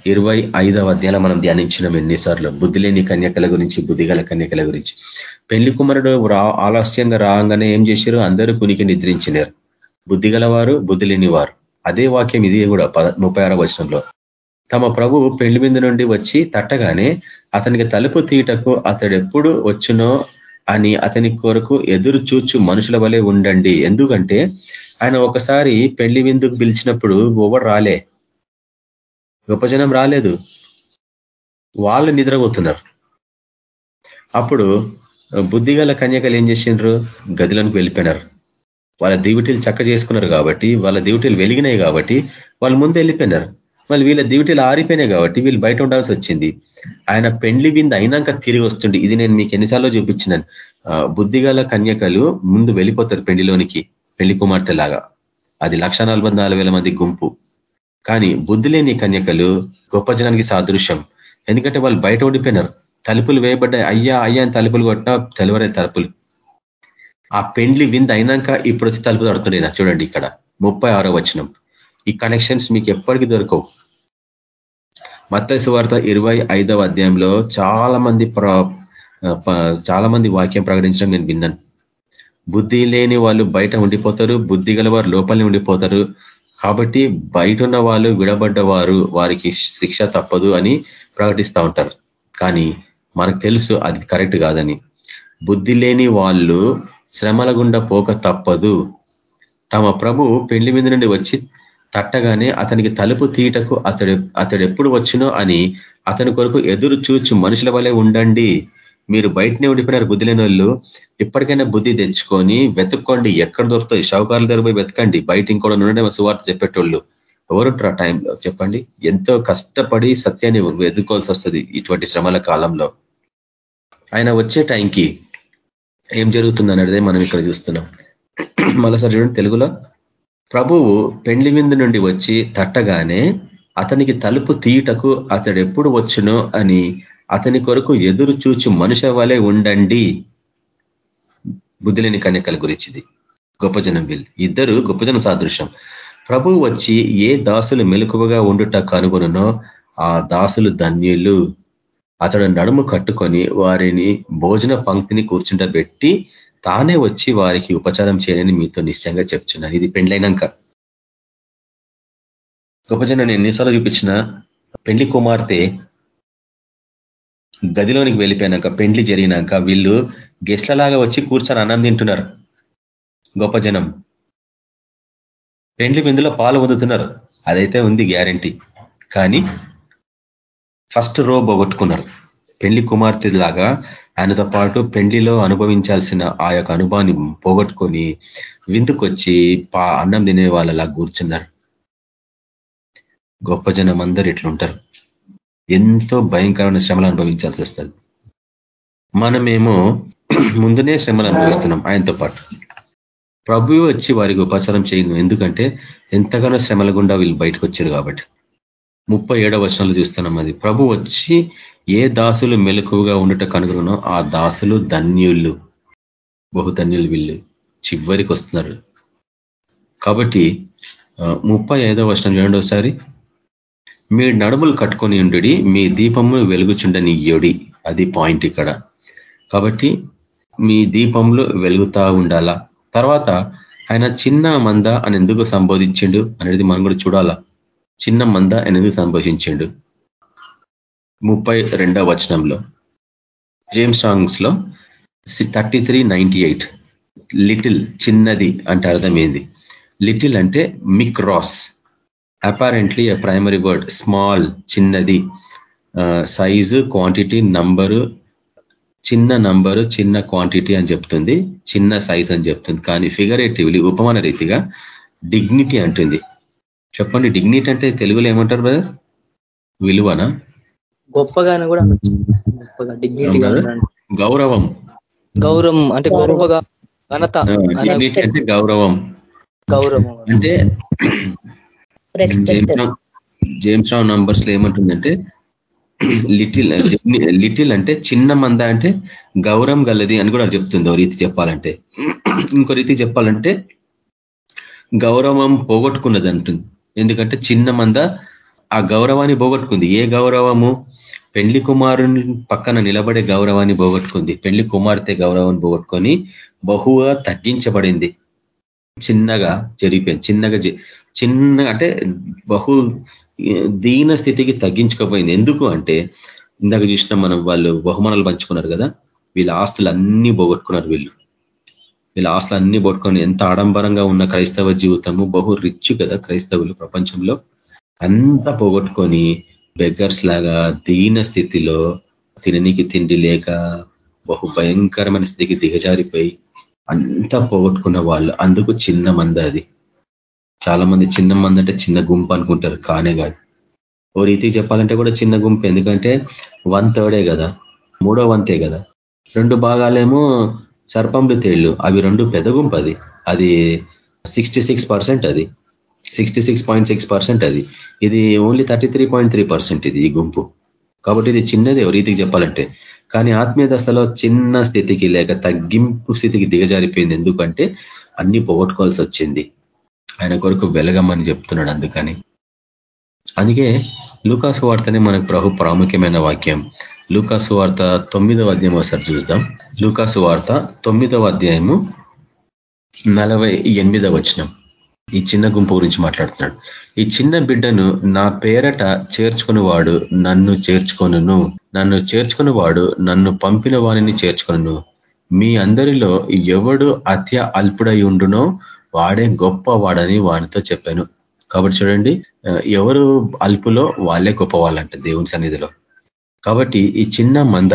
ఇరవై ఐదవ అధ్యాయంలో మనం ధ్యానించినాం ఎన్నిసార్లు బుద్ధి లేని కన్యకల గురించి బుద్ధిగల కన్యకల గురించి. పెళ్ళి కుమారుడు ఆలస్యంగా రాగానే ఏం చేశారు? అందరూ కునికి నిద్రించినారు. బుద్ధి గలవారు బుద్ధి లేని వారు అదే వాక్యం ఇది కూడా ముప్పై ఆరో వచనంలో. తమ ప్రభు పెళ్ళి మీద నుండి వచ్చి తట్టగానే అతనికి తలుపు తీయటకు అతడు ఎప్పుడు వచ్చునో అని అతని కొరకు ఎదురు చూచు మనుషుల వలె ఉండండి. ఎందుకంటే ఆయన ఒకసారి పెళ్ళి విందుకు పిలిచినప్పుడు ఎవరు రాలే. ఉపజనం రాలేదు. వాళ్ళు నిద్రపోతున్నారు. అప్పుడు బుద్ధిగల కన్యకలు ఏం చేసిండ్రు? గదిలోనికి వెళ్ళిపోయినారు. వాళ్ళ దివిటీలు చక్క చేసుకున్నారు కాబట్టి వాళ్ళ దివిటీలు వెలిగినాయి కాబట్టి వాళ్ళు ముందు వెళ్ళిపోయినారు. మళ్ళీ వీళ్ళ దివిటీలు ఆరిపోయినాయి కాబట్టి వీళ్ళు బయట ఉండాల్సి వచ్చింది. ఆయన పెండ్లి విందు అయినాక తిరిగి వస్తుండే. ఇది నేను మీకు ఎన్నిసార్లు చూపించినాను. బుద్ధిగల కన్యకలు ముందు వెళ్ళిపోతారు పెళ్ళిలోనికి. పెళ్ళి కుమార్తె లాగా అది లక్ష మంది గుంపు. కానీ బుద్ధి లేని కన్యకలు గొప్ప జనానికి సాదృశ్యం. ఎందుకంటే వాళ్ళు బయట ఉండిపోయినారు తలుపులు వేయబడ్డాయి. అయ్యా అయ్యా అని తలుపులు కొట్టినా తెలవరే తలుపులు. ఆ పెండ్లి విందు అయినాక ఇప్పుడు వచ్చి తలుపు తడుతుండే చూడండి ఇక్కడ. ముప్పై ఆరో వచనం. ఈ కనెక్షన్స్ మీకు ఎప్పటికీ దొరకవు. మత్తైసు వార్త ఇరవై ఐదవ అధ్యాయంలో చాలా మంది చాలా మంది వాక్యం ప్రకటించడం నేను విన్నాను. బుద్ధి లేని వాళ్ళు బయట ఉండిపోతారు బుద్ధి గలవారు లోపలే ఉండిపోతారు. కాబట్టి బయట ఉన్న వాళ్ళు విడబడ్డవారు వారికి శిక్ష తప్పదు అని ప్రకటిస్తూ ఉంటారు. కానీ మనకు తెలుసు అది కరెక్ట్ కాదని. బుద్ధి లేని వాళ్ళు శ్రమల గుండా పోక తప్పదు. తమ ప్రభు పెళ్ళి మీద నుండి వచ్చి తట్టగానే అతనికి తలుపు తీయటకు అతడు అతడు ఎప్పుడు వచ్చినో అని అతని కొరకు ఎదురు చూచు మనుషుల వలె ఉండండి. మీరు బయటనే ఉండిపోయినారు బుద్ధి లేని వాళ్ళు ఇప్పటికైనా బుద్ధి తెచ్చుకొని వెతుక్కోండి. ఎక్కడ దొరుకుతాయి? షౌకార్ల దగ్గర పోయి వెతకండి. బయట ఇంకోటి ఉండడం సువార్త చెప్పేటోళ్ళు. ఎవరుంటారు ఆ టైంలో? చెప్పండి. ఎంతో కష్టపడి సత్యాన్ని ఎదుర్కోవాల్సి వస్తుంది ఇటువంటి శ్రమల కాలంలో. ఆయన వచ్చే టైంకి ఏం జరుగుతుంది అనేది మనం ఇక్కడ చూస్తున్నాం. మరోసారి చూడండి తెలుగులో. ప్రభువు పెండ్లి విందు నుండి వచ్చి తట్టగానే అతనికి తలుపు తీయుటకు అతడు ఎప్పుడు వచ్చునో అని అతని కొరకు ఎదురు చూచి మనుష వలె ఉండండి. బుద్ధిలేని కన్యకల గురించిది. గొప్ప జనం వీళ్ళు. ఇద్దరు గొప్ప జన సాదృశ్యం. ప్రభు వచ్చి ఏ దాసులు మెలకువగా ఉండుట కనుగొనునో ఆ దాసులు ధన్యులు. అతడు నడుము కట్టుకొని వారిని భోజన పంక్తిని కూర్చుండబెట్టి తానే వచ్చి వారికి ఉపచారం చేయని మీతో నిశ్చయంగా చెప్తున్నాను ఇది పెండ్లైనాక. గొప్ప జనం ఎన్నిసార్లు చూపించిన పెండ్లి కుమార్తె గదిలోనికి వెళ్ళిపోయినాక పెండ్లి జరిగినాక వీళ్ళు గెస్ట్లలాగా వచ్చి కూర్చొని అన్నం తింటున్నారు. గొప్ప జనం. పెండ్లి బిందులో పాలు పొందుతున్నారు. అదైతే ఉంది గ్యారంటీ. కానీ ఫస్ట్ రో పోగొట్టుకున్నారు. పెండ్లి కుమార్తె లాగా ఆయనతో పాటు పెండ్లిలో అనుభవించాల్సిన ఆ యొక్క అనుభవాన్ని పోగొట్టుకొని విందుకొచ్చి పా అన్నం తినే వాళ్ళలా కూర్చున్నారు. గొప్ప జనం అందరు ఇట్లుంటారు. ఎంతో భయంకరమైన శ్రమలు అనుభవించాల్సి వస్తుంది. మనమేమో *clears throat* ముందునే శ్రమలు అనుభవిస్తున్నాం ఆయనతో పాటు. ప్రభు వచ్చి వారికి ఉపచారం చేయను. ఎందుకంటే ఎంతగానో శ్రమల గుండా వీళ్ళు బయటకు వచ్చారు కాబట్టి. ముప్పై ఏడవ వర్షాలు చూస్తున్నాం అది. ప్రభు వచ్చి ఏ దాసులు మెలకువగా ఉండట కనుగొనో ఆ దాసులు ధన్యులు. బహుధన్యులు వీళ్ళు. చివరికి వస్తున్నారు. కాబట్టి ముప్పై ఐదవ వర్షం చూడండి ఒకసారి. మీ నడుములు కట్టుకొని ఉండుడి మీ దీపము వెలుగుచుండనియ్యోడి అది పాయింట్ ఇక్కడ. కాబట్టి మీ దీపంలో వెలుగుతా ఉండాలా? తర్వాత ఆయన చిన్న మంద అని ఎందుకు సంబోధించిండు అనేది మనం కూడా చూడాలా? చిన్న మంద అనేది సంబోధించిండు? ముప్పై రెండవ వచనంలో జేమ్స్ సాంగ్స్లో thirty three ninety eight little చిన్నది అంటే అర్థమైంది లిటిల్ అంటే మిక్రాస్. Apparently a primary word small చిన్నది. సైజు క్వాంటిటీ నంబరు చిన్న నంబరు చిన్న క్వాంటిటీ అని చెప్తుంది. చిన్న సైజ్ అని చెప్తుంది. కానీ ఫిగరేటివ్లీ ఉపమాన రీతిగా డిగ్నిటీ అంటుంది. చెప్పండి డిగ్నిటీ అంటే తెలుగులో ఏమంటారు బ్రదర్ విలువనా? గొప్పగానే కూడా గొప్పగా డిగ్నిటీ గౌరవం. గౌరవం అంటే గొప్పగా ఘనత డిగ్నిటీ అంటే గౌరవం. గౌరవం. అంటే జేమ్స్ రావు నంబర్స్లో ఏమంటుందంటే లిటిల్ లిటిల్ అంటే చిన్న మంద అంటే గౌరవం గలది అని కూడా చెప్తుంది ఓ రీతి చెప్పాలంటే. ఇంకో రీతి చెప్పాలంటే గౌరవం పోగొట్టుకున్నది అంటుంది. ఎందుకంటే చిన్న మంద ఆ గౌరవాన్ని పోగొట్టుకుంది. ఏ గౌరవము? పెళ్ళి కుమారుని పక్కన నిలబడే గౌరవాన్ని పోగొట్టుకుంది. పెళ్ళి కుమార్తె గౌరవాన్ని పోగొట్టుకొని బహుగా తగ్గించబడింది. చిన్నగా జరిగిపోయింది చిన్నగా చిన్న అంటే బహు దీన స్థితికి తగ్గించుకోపోయింది. ఎందుకు అంటే ఇందాక చూసిన మనం వాళ్ళు బహుమానాలు పంచుకున్నారు కదా వీళ్ళ ఆస్తులు అన్ని పోగొట్టుకున్నారు వీళ్ళు. వీళ్ళ ఆస్తులు అన్ని పోగొట్టుకొని ఎంత ఆడంబరంగా ఉన్న క్రైస్తవ జీవితము బహు రిచ్ కదా క్రైస్తవులు ప్రపంచంలో. అంతా పోగొట్టుకొని బెగ్గర్స్ లాగా దీన స్థితిలో తిననికి తిండి లేక బహు భయంకరమైన స్థితికి దిగజారిపోయి అంతా పోగొట్టుకున్న వాళ్ళు. అందుకు చిన్న మంద అది. చాలా మంది చిన్న మంది అంటే చిన్న గుంపు అనుకుంటారు కానే కాదు. ఓ రీతికి చెప్పాలంటే కూడా చిన్న గుంపు. ఎందుకంటే వన్ థర్డే కదా మూడో వంతే కదా. రెండు భాగాలేమో సర్పంలు తేళ్ళు. అవి రెండు పెద్ద గుంపు అది. అది సిక్స్టీ అది. సిక్స్టీ అది. ఇది ఓన్లీ థర్టీ ఇది ఈ గుంపు. కాబట్టి ఇది చిన్నది. ఓ రీతికి చెప్పాలంటే కానీ ఆత్మీయ దశలో చిన్న స్థితికి లేక తగ్గింపు స్థితికి దిగజారిపోయింది. ఎందుకంటే అన్ని పోగొట్టుకోవాల్సి వచ్చింది. ఆయన కొరకు వెలగమని చెప్తున్నాడు అందుకని. అందుకే లూకాసు వార్తనే మనకు ప్రభు ప్రాముఖ్యమైన వాక్యం. లూకాసు వార్త తొమ్మిదవ అధ్యాయం ఒకసారి చూద్దాం. లూకాసు వార్త తొమ్మిదవ అధ్యాయము నలభై ఎనిమిదవ వచనం. ఈ చిన్న గుంపు గురించి మాట్లాడుతున్నాడు. ఈ చిన్న బిడ్డను నా పేరట చేర్చుకుని వాడు నన్ను చేర్చుకొనును. నన్ను చేర్చుకుని వాడు నన్ను పంపిన వాణిని చేర్చుకొను మీ అందరిలో ఎవడు అత్య అల్పుడై ఉండునో వాడే గొప్ప వాడని వాడితో చెప్పాను. కాబట్టి చూడండి ఎవరు అల్పులో వాళ్ళే గొప్పవాళ్ళంట దేవుని సన్నిధిలో. కాబట్టి ఈ చిన్న మంద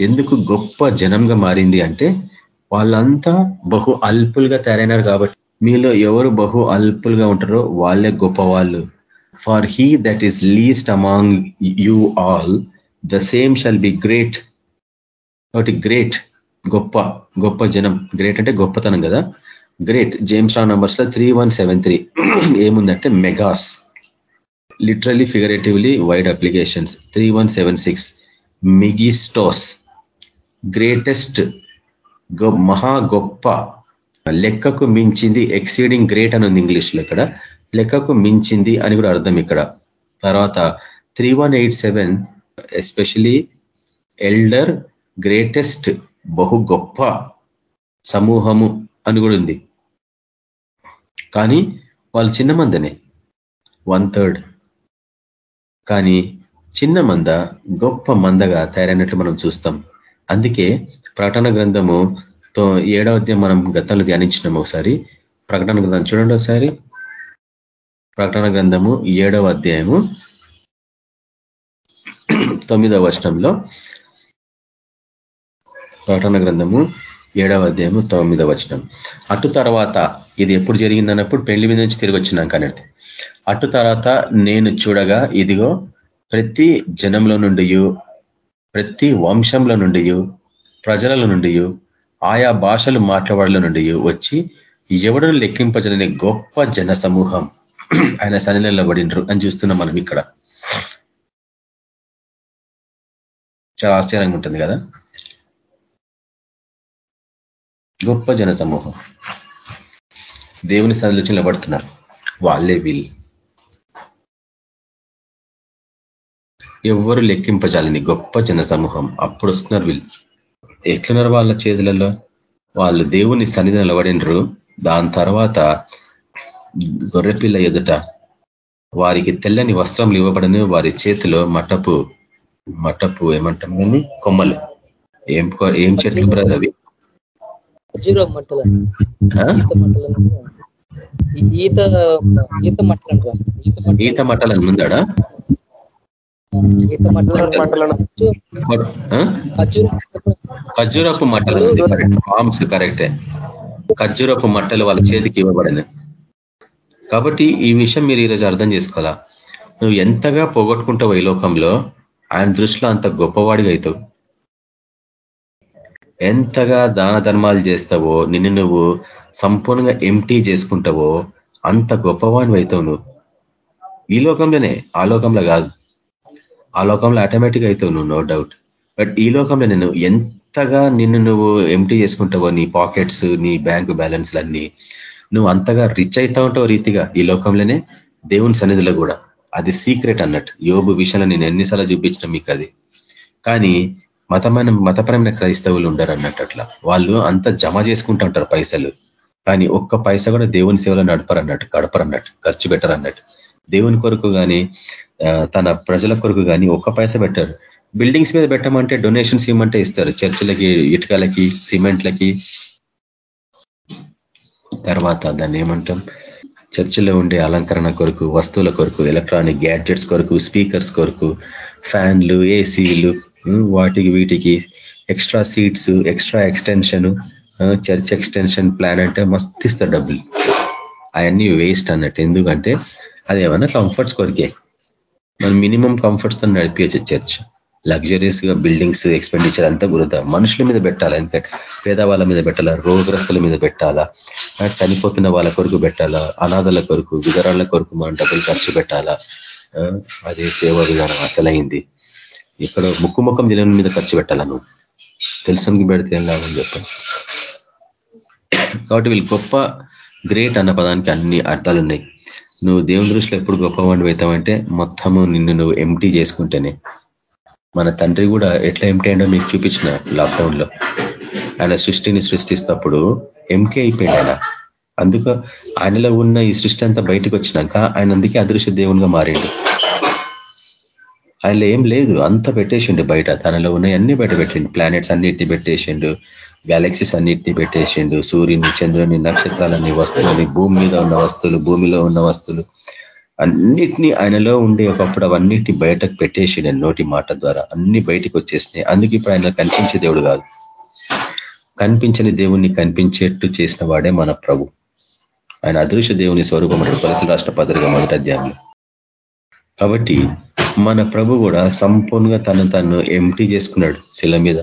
ఎందుకు గొప్ప జనంగా మారింది అంటే వాళ్ళంతా బహు అల్పులుగా తయారైనారు కాబట్టి మీలో ఎవరు బహు అల్పులుగా ఉంటారో వాళ్ళే గొప్ప వాళ్ళు for he that is least among you all the same shall be great ఒకటి గ్రేట్ గొప్ప గొప్ప జనం. గ్రేట్ అంటే గొప్పతనం కదా? గ్రేట్ జేమ్స్ రా నంబర్స్లో త్రీ వన్ సెవెన్ త్రీ ఏముందంటే మెగాస్ literally figuratively wide applications three one seven six మిగిస్టోస్ greatest మహా గొప్ప. లెక్కకు మించింది ఎక్సీడింగ్ గ్రేట్ అని ఉంది ఇంగ్లీష్లో ఇక్కడ. లెక్కకు మించింది అని కూడా అర్థం ఇక్కడ. తర్వాత three one eight seven especially elder greatest బహు గొప్ప సమూహము అని కూడా ఉంది. కానీ వాళ్ళు చిన్న మందనే వన్ థర్డ్ కానీ చిన్న మంద గొప్ప మందగా తయారైనట్లు మనం చూస్తాం. అందుకే ప్రకటన గ్రంథము ఏడవ అధ్యాయం మనం గతంలో ధ్యానించినాం ఒకసారి. ప్రకటన గ్రంథం చూడండి ఒకసారి. ప్రకటన గ్రంథము ఏడవ అధ్యాయము తొమ్మిదవ వచనంలో. ప్రకటన గ్రంథము ఏడవ అధ్యాయము తొమ్మిదవ వచనం. అటు తర్వాత ఇది ఎప్పుడు జరిగిందన్నప్పుడు పెళ్ళి మీద నుంచి తిరిగి వచ్చినాక అనేది అటు తర్వాత నేను చూడగా ఇదిగో ప్రతి జనంలో నుండి ప్రతి వంశంలో నుండి ప్రజల నుండి ఆయా భాషలు మాట్లాడల నుండి వచ్చి ఎవడను లెక్కింపజనని గొప్ప జన సమూహం *clears throat* ఆయన సన్నిధిలో పడినరు అని చూస్తున్నాం మనం ఇక్కడ. చాలా ఆశ్చర్యంగా ఉంటుంది కదా? గొప్ప జన సమూహం దేవుని సన్నిధిలో నిలబడుతున్నారు. వాళ్ళే వీళ్ళు. ఎవరు లెక్కింపజాలని గొప్ప జన సమూహం అప్పుడు వస్తున్నారు వీళ్ళు. ఎట్లున్నారు వాళ్ళ చేతులలో? వాళ్ళు దేవుని సన్నిధి నిలబడినరు. దాని తర్వాత గొర్రెపిల్ల ఎదుట వారికి తెల్లని వస్త్రములు ఇవ్వబడని వారి చేతిలో మటపు మటపు ఏమంటాం కానీ కొమ్మలు. ఏం ఏం చెట్లు బ్రదర్ అవి? ఈత ఈత మట్టలు ఈత మట్టలను ముందాడా ఈత మట్టలు ఫామ్స్ కరెక్టే ఖర్జూరపు మట్టలు వాళ్ళ చేతికి ఇవ్వబడని కాబట్టి ఈ విషయం మీరు ఈరోజు అర్థం చేసుకోవాలా? నువ్వు ఎంతగా పోగొట్టుకుంటావు ఈ లోకంలో ఆయన దృష్టిలో అంత గొప్పవాడిగా అవుతావు. ఎంతగా దాన ధర్మాలు చేస్తావో నిన్ను నువ్వు సంపూర్ణంగా ఎంటీ చేసుకుంటావో అంత గొప్పవాడిని అవుతావు నువ్వు. ఈ లోకంలోనే ఆ లోకంలో కాదు. ఆ లోకంలో ఆటోమేటిక్ అవుతావు నువ్వు నో డౌట్ బట్ ఈ లోకంలో నేను ఎంతగా నిన్ను నువ్వు ఎంటీ చేసుకుంటావో నీ పాకెట్స్ నీ బ్యాంకు బ్యాలెన్స్లన్నీ నువ్వు అంతగా రిచ్ అవుతా ఉంటావు రీతిగా ఈ లోకంలోనే దేవుని సన్నిధిలో కూడా. అది సీక్రెట్ అన్నట్టు. యోగు విషయంలో నేను ఎన్నిసార్లు చూపించిన మీకు అది. కానీ మతమైన మతపరమైన క్రైస్తవులు ఉండరు అన్నట్టు అట్లా. వాళ్ళు అంత జమ చేసుకుంటూ ఉంటారు పైసలు. కానీ ఒక్క పైస కూడా దేవుని సేవలో నడపరు అన్నట్టు గడపరు అన్నట్టు ఖర్చు పెట్టరు అన్నట్టు దేవుని కొరకు కానీ తన ప్రజల కొరకు కానీ ఒక్క పైస పెట్టారు. బిల్డింగ్స్ మీద పెట్టమంటే డొనేషన్స్ ఇవ్వమంటే ఇస్తారు. చర్చిలకి ఇటుకలకి సిమెంట్లకి. తర్వాత దాన్ని ఏమంటాం? చర్చిలో ఉండే అలంకరణ కొరకు వస్తువుల కొరకు ఎలక్ట్రానిక్ గ్యాడ్జెట్స్ కొరకు స్పీకర్స్ కొరకు ఫ్యాన్లు ఏసీలు వాటికి వీటికి extra seats extra extension church extension plan అంటే మస్తిస్తారు డబ్బులు. అవన్నీ వేస్ట్ అన్నట్టు. ఎందుకంటే అదేమన్నా కంఫర్ట్స్ కొరికే. మనం మినిమం కంఫర్ట్స్తో నడిపించచ్చు చర్చ్. లగ్జరీస్గా బిల్డింగ్స్ ఎక్స్పెండిచర్ అంతా గురుతా మనుషుల మీద పెట్టాలా? ఎందుకంటే పేదవాళ్ళ మీద పెట్టాలా? రోగ్రస్తుల మీద పెట్టాలా? చనిపోతున్న వాళ్ళ కొరకు పెట్టాలా? అనాథల కొరకు విధరాళ్ళ కొరకు మనం డబ్బులు ఖర్చు పెట్టాలా? అదే సేవ విధానం అసలైంది. ఇక్కడ ముక్కు ముఖం జనం మీద ఖర్చు పెట్టాలా నువ్వు? తెలుసునికి పెడితే ఏం లాభం చెప్పాను కాబట్టి వీళ్ళు గొప్ప గ్రేట్ అన్న పదానికి అన్ని అర్థాలు ఉన్నాయి నువ్వు దేవుని దృష్టిలో ఎప్పుడు గొప్పవాడిని అవుతావంటే మొత్తము నిన్ను నువ్వు ఎంటీ చేసుకుంటేనే. మన తండ్రి కూడా ఎట్లా ఎంటీ అయిందో మీకు చూపించిన లాక్డౌన్లో. ఆయన సృష్టిని సృష్టిస్తప్పుడు ఎంకే అయిపోయాడు ఆయన. అందుకు ఆయనలో ఉన్న ఈ సృష్టి అంతా బయటకు వచ్చినాక ఆయన అందుకే అదృశ్య దేవునిగా మారిండు. ఆయనలో ఏం లేదు అంత పెట్టేసిండు బయట. తనలో ఉన్న అన్ని బయట పెట్టిండు. ప్లానెట్స్ అన్నిటిని పెట్టేసిండు. గ్యాలక్సీస్ అన్నిటిని పెట్టేసిండు. సూర్యుని చంద్రుని నక్షత్రాలని వస్తువులని భూమి మీద ఉన్న వస్తువులు భూమిలో ఉన్న వస్తువులు అన్నిటినీ ఆయనలో ఉండే ఒకప్పుడు అవన్నిటిని బయటకు పెట్టేసిండు నోటి మాట ద్వారా. అన్ని బయటకు వచ్చేసినాయి. అందుకు ఇప్పుడు ఆయన కనిపించే దేవుడు కాదు. కనిపించని దేవుణ్ణి కనిపించేట్టు చేసిన వాడే మన ప్రభు. ఆయన అదృశ్య దేవుని స్వరూపం అంటే పరిసర రాష్ట్ర పత్రిక మొదటి అధ్యాయంలో. కాబట్టి మన ప్రభు కూడా సంపూర్ణంగా తను తను ఎంటీ చేసుకున్నాడు. శిల మీద.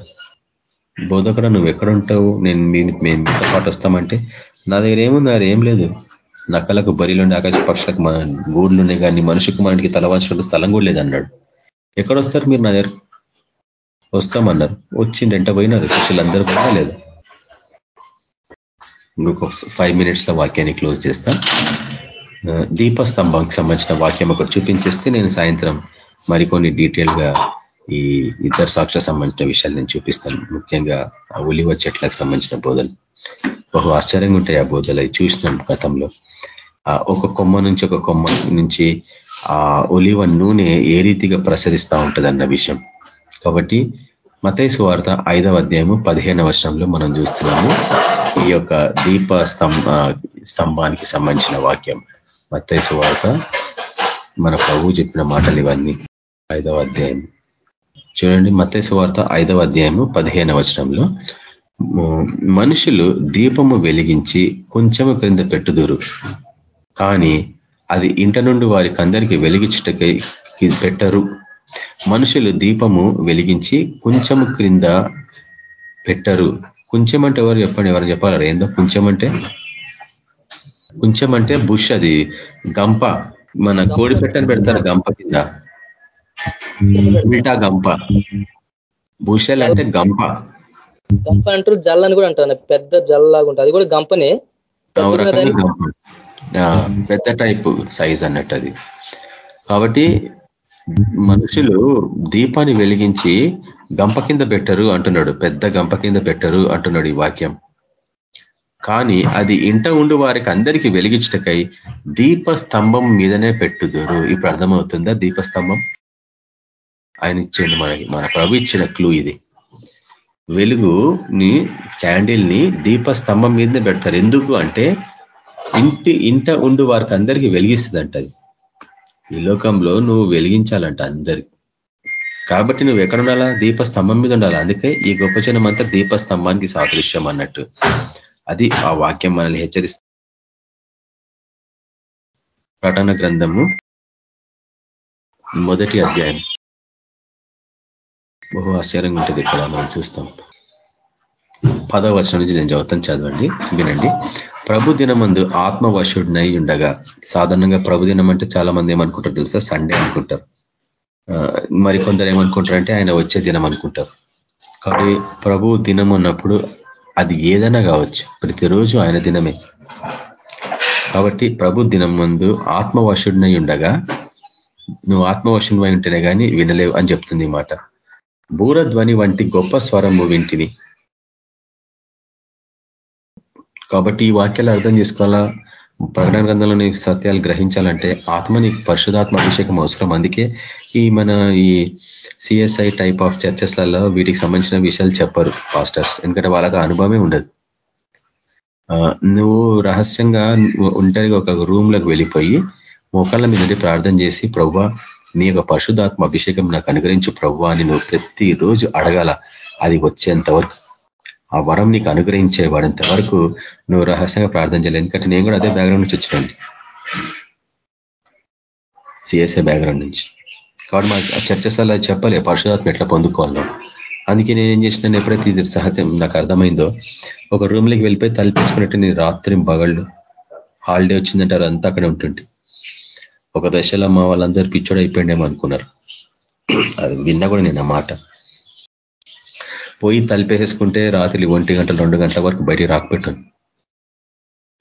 బోధకుడ నువ్వు ఎక్కడుంటావు నేను మేము మీతో పాటు వస్తామంటే నా దగ్గర ఏముంది? అది ఏం లేదు. నక్కలకు బరిలోండి ఆకాశ పక్షులకు మన గూడులుండే కానీ మనిషి కుమారునికి తలవాల్సిన స్థలం కూడా లేదన్నాడు. ఎక్కడొస్తారు మీరు నా దగ్గర? వస్తామన్నారు. వచ్చిండి ఎంట పోయినారు. శిష్యులందరూ కూడా లేదు ఇంకొక ఫైవ్ మినిట్స్లో వాక్యాన్ని క్లోజ్ చేస్తా. దీపస్తంభంకి సంబంధించిన వాక్యం ఒకటి చూపించేస్తే నేను సాయంత్రం మరికొన్ని డీటెయిల్గా ఈ ఇద్దరు సాక్ష్య సంబంధించిన విషయాలు నేను చూపిస్తాను. ముఖ్యంగా ఆ ఉలివ చెట్లకు సంబంధించిన బోధలు. బహు ఆశ్చర్యంగా ఉంటాయి ఆ బోధలు. అవి చూసినాం గతంలో. ఒక కొమ్మ నుంచి ఒక కొమ్మ నుంచి ఆ ఒలివ నూనె ఏ రీతిగా ప్రసరిస్తూ ఉంటుంది విషయం. కాబట్టి మతైసు వార్త ఐదవ అధ్యాయము పదిహేనవ వర్షంలో మనం చూస్తున్నాము. ఈ యొక్క దీప స్తంభ స్తంభానికి సంబంధించిన వాక్యం. మతైసు వార్త మన ప్రభు చెప్పిన మాటలు ఇవన్నీ. ఐదవ అధ్యాయం చూడండి మతైసు వార్త ఐదవ అధ్యాయము పదిహేను వచనంలో. మనుషులు దీపము వెలిగించి కొంచెము క్రింద పెట్టుదురు. కానీ అది ఇంట నుండి వారికి అందరికీ వెలిగించటకై పెట్టరు. మనుషులు దీపము వెలిగించి కొంచెము క్రింద పెట్టరు. కొంచెం అంటే ఎవరు చెప్పండి ఎవరు చెప్పాలరా? ఏందో కొంచెం అంటే కొంచెం అంటే బుష్ అది గంప. మన కోడి పెట్టని పెడతారు గంప కింద. ఉల్టా గంప. బుషల్ అంటే గంప. గంప అంటారు జల్ అని కూడా అంటారు. పెద్ద జల్ లాగా ఉంటుంది. అది కూడా గంపనే. పెద్ద టైప్ సైజ్ అన్నట్టు అది. కాబట్టి మనుషులు దీపాన్ని వెలిగించి గంప కింద పెట్టరు అంటున్నాడు. పెద్ద గంప కింద పెట్టరు అంటున్నాడు ఈ వాక్యం. కానీ అది ఇంట ఉండు వారికి అందరికీ వెలిగించటకై దీపస్తంభం మీదనే పెట్టుదురు. ఇప్పుడు అర్థమవుతుందా దీపస్తంభం? ఆయన ఇచ్చిండు మనకి మన ప్రభు ఇచ్చిన క్లూ ఇది. వెలుగుని క్యాండిల్ని దీపస్తంభం మీదనే పెడతారు. ఎందుకు అంటే ఇంటి ఇంట ఉండు వారికి అందరికీ వెలిగిస్తుందంట అది. ఈ లోకంలో నువ్వు వెలిగించాలంట అందరికి. కాబట్టి నువ్వు ఎక్కడ ఉండాలా? దీపస్తంభం మీద ఉండాలి? అందుకే ఈ గొప్ప జనం అంతా దీపస్తంభానికి సాదృశ్యం అన్నట్టు. అది ఆ వాక్యం మనల్ని హెచ్చరిస్తుంది. ప్రటన గ్రంథము మొదటి అధ్యాయం. బహు ఆశ్చర్యంగా ఉంటుంది ఇక్కడ మనం చూస్తాం. పదవ వచనం నుంచి నేను చదువుతాను చదవండి వినండి. ప్రభు దినమందు ఆత్మవశుడినై ఉండగా సాధారణంగా ప్రభు దినం అంటే చాలా మంది ఏమనుకుంటారు తెలుసా? సండే అనుకుంటారు. మరి కొందరు ఏమనుకుంటారంటే ఆయన వచ్చే దినం అనుకుంటారు. కాబట్టి ప్రభు దినం ఉన్నప్పుడు అది ఏదైనా కావచ్చు ప్రతిరోజు ఆయన దినమే. కాబట్టి ప్రభు దినం ముందు ఆత్మవశుడినై ఉండగా నువ్వు ఆత్మవశుడివై ఉంటేనే కానీ వినలేవు అని చెప్తుంది మాట. బూరధ్వని వంటి గొప్ప స్వరము వింటిని కాబట్టి ఈ వాక్యాలు అర్థం చేసుకోవాలా? ప్రకటన గ్రంథంలోని సత్యాలు గ్రహించాలంటే ఆత్మ నీకు పరిశుధాత్మ అభిషేకం అవసరం. అందుకే ఈ మన ఈ సిఎస్ఐ టైప్ ఆఫ్ చర్చెస్లలో వీటికి సంబంధించిన విషయాలు చెప్పరు పాస్టర్స్ ఎందుకంటే వాళ్ళకి అనుభవమే ఉండదు. నువ్వు రహస్యంగా ఒంటరిగా ఒక రూమ్లోకి వెళ్ళిపోయి మోకాళ్ళ మీద ప్రార్థన చేసి ప్రవ్వ నీ యొక్క పరిశుధాత్మ అభిషేకం నాకు అనుగ్రహించు ప్రభు అని నువ్వు ప్రతిరోజు అడగాల. అది వచ్చేంత వరకు. ఆ వరం నీకు అనుగ్రహించేవాడంత వరకు నువ్వు రహస్యంగా ప్రార్థన చేయాలి. ఎందుకంటే నేను కూడా అదే బ్యాక్గ్రౌండ్ నుంచి వచ్చినండి సిఎస్ఏ బ్యాక్గ్రౌండ్ నుంచి. కాబట్టి మా చర్చస్ అలా చెప్పలే పరిశుధాత్మ ఎట్లా పొందుకోవాలో. అందుకే నేను ఏం చేసినాను ఎప్పుడైతే ఇది సహజం నాకు అర్థమైందో ఒక రూమ్లోకి వెళ్ళిపోయి తలపించుకున్నట్టు నేను రాత్రి బగళ్ళు హాలిడే వచ్చిందంటారు అంతా అక్కడ ఉంటుంది ఒక దశలో మా వాళ్ళందరూ పిచ్చోడు అయిపోయిండేమో అనుకున్నారు. అది విన్నా కూడా నేను ఆ మాట. పోయి తలిపేసేసుకుంటే రాత్రి ఒంటి గంటలు రెండు గంటల వరకు బయటికి రాకపోయాను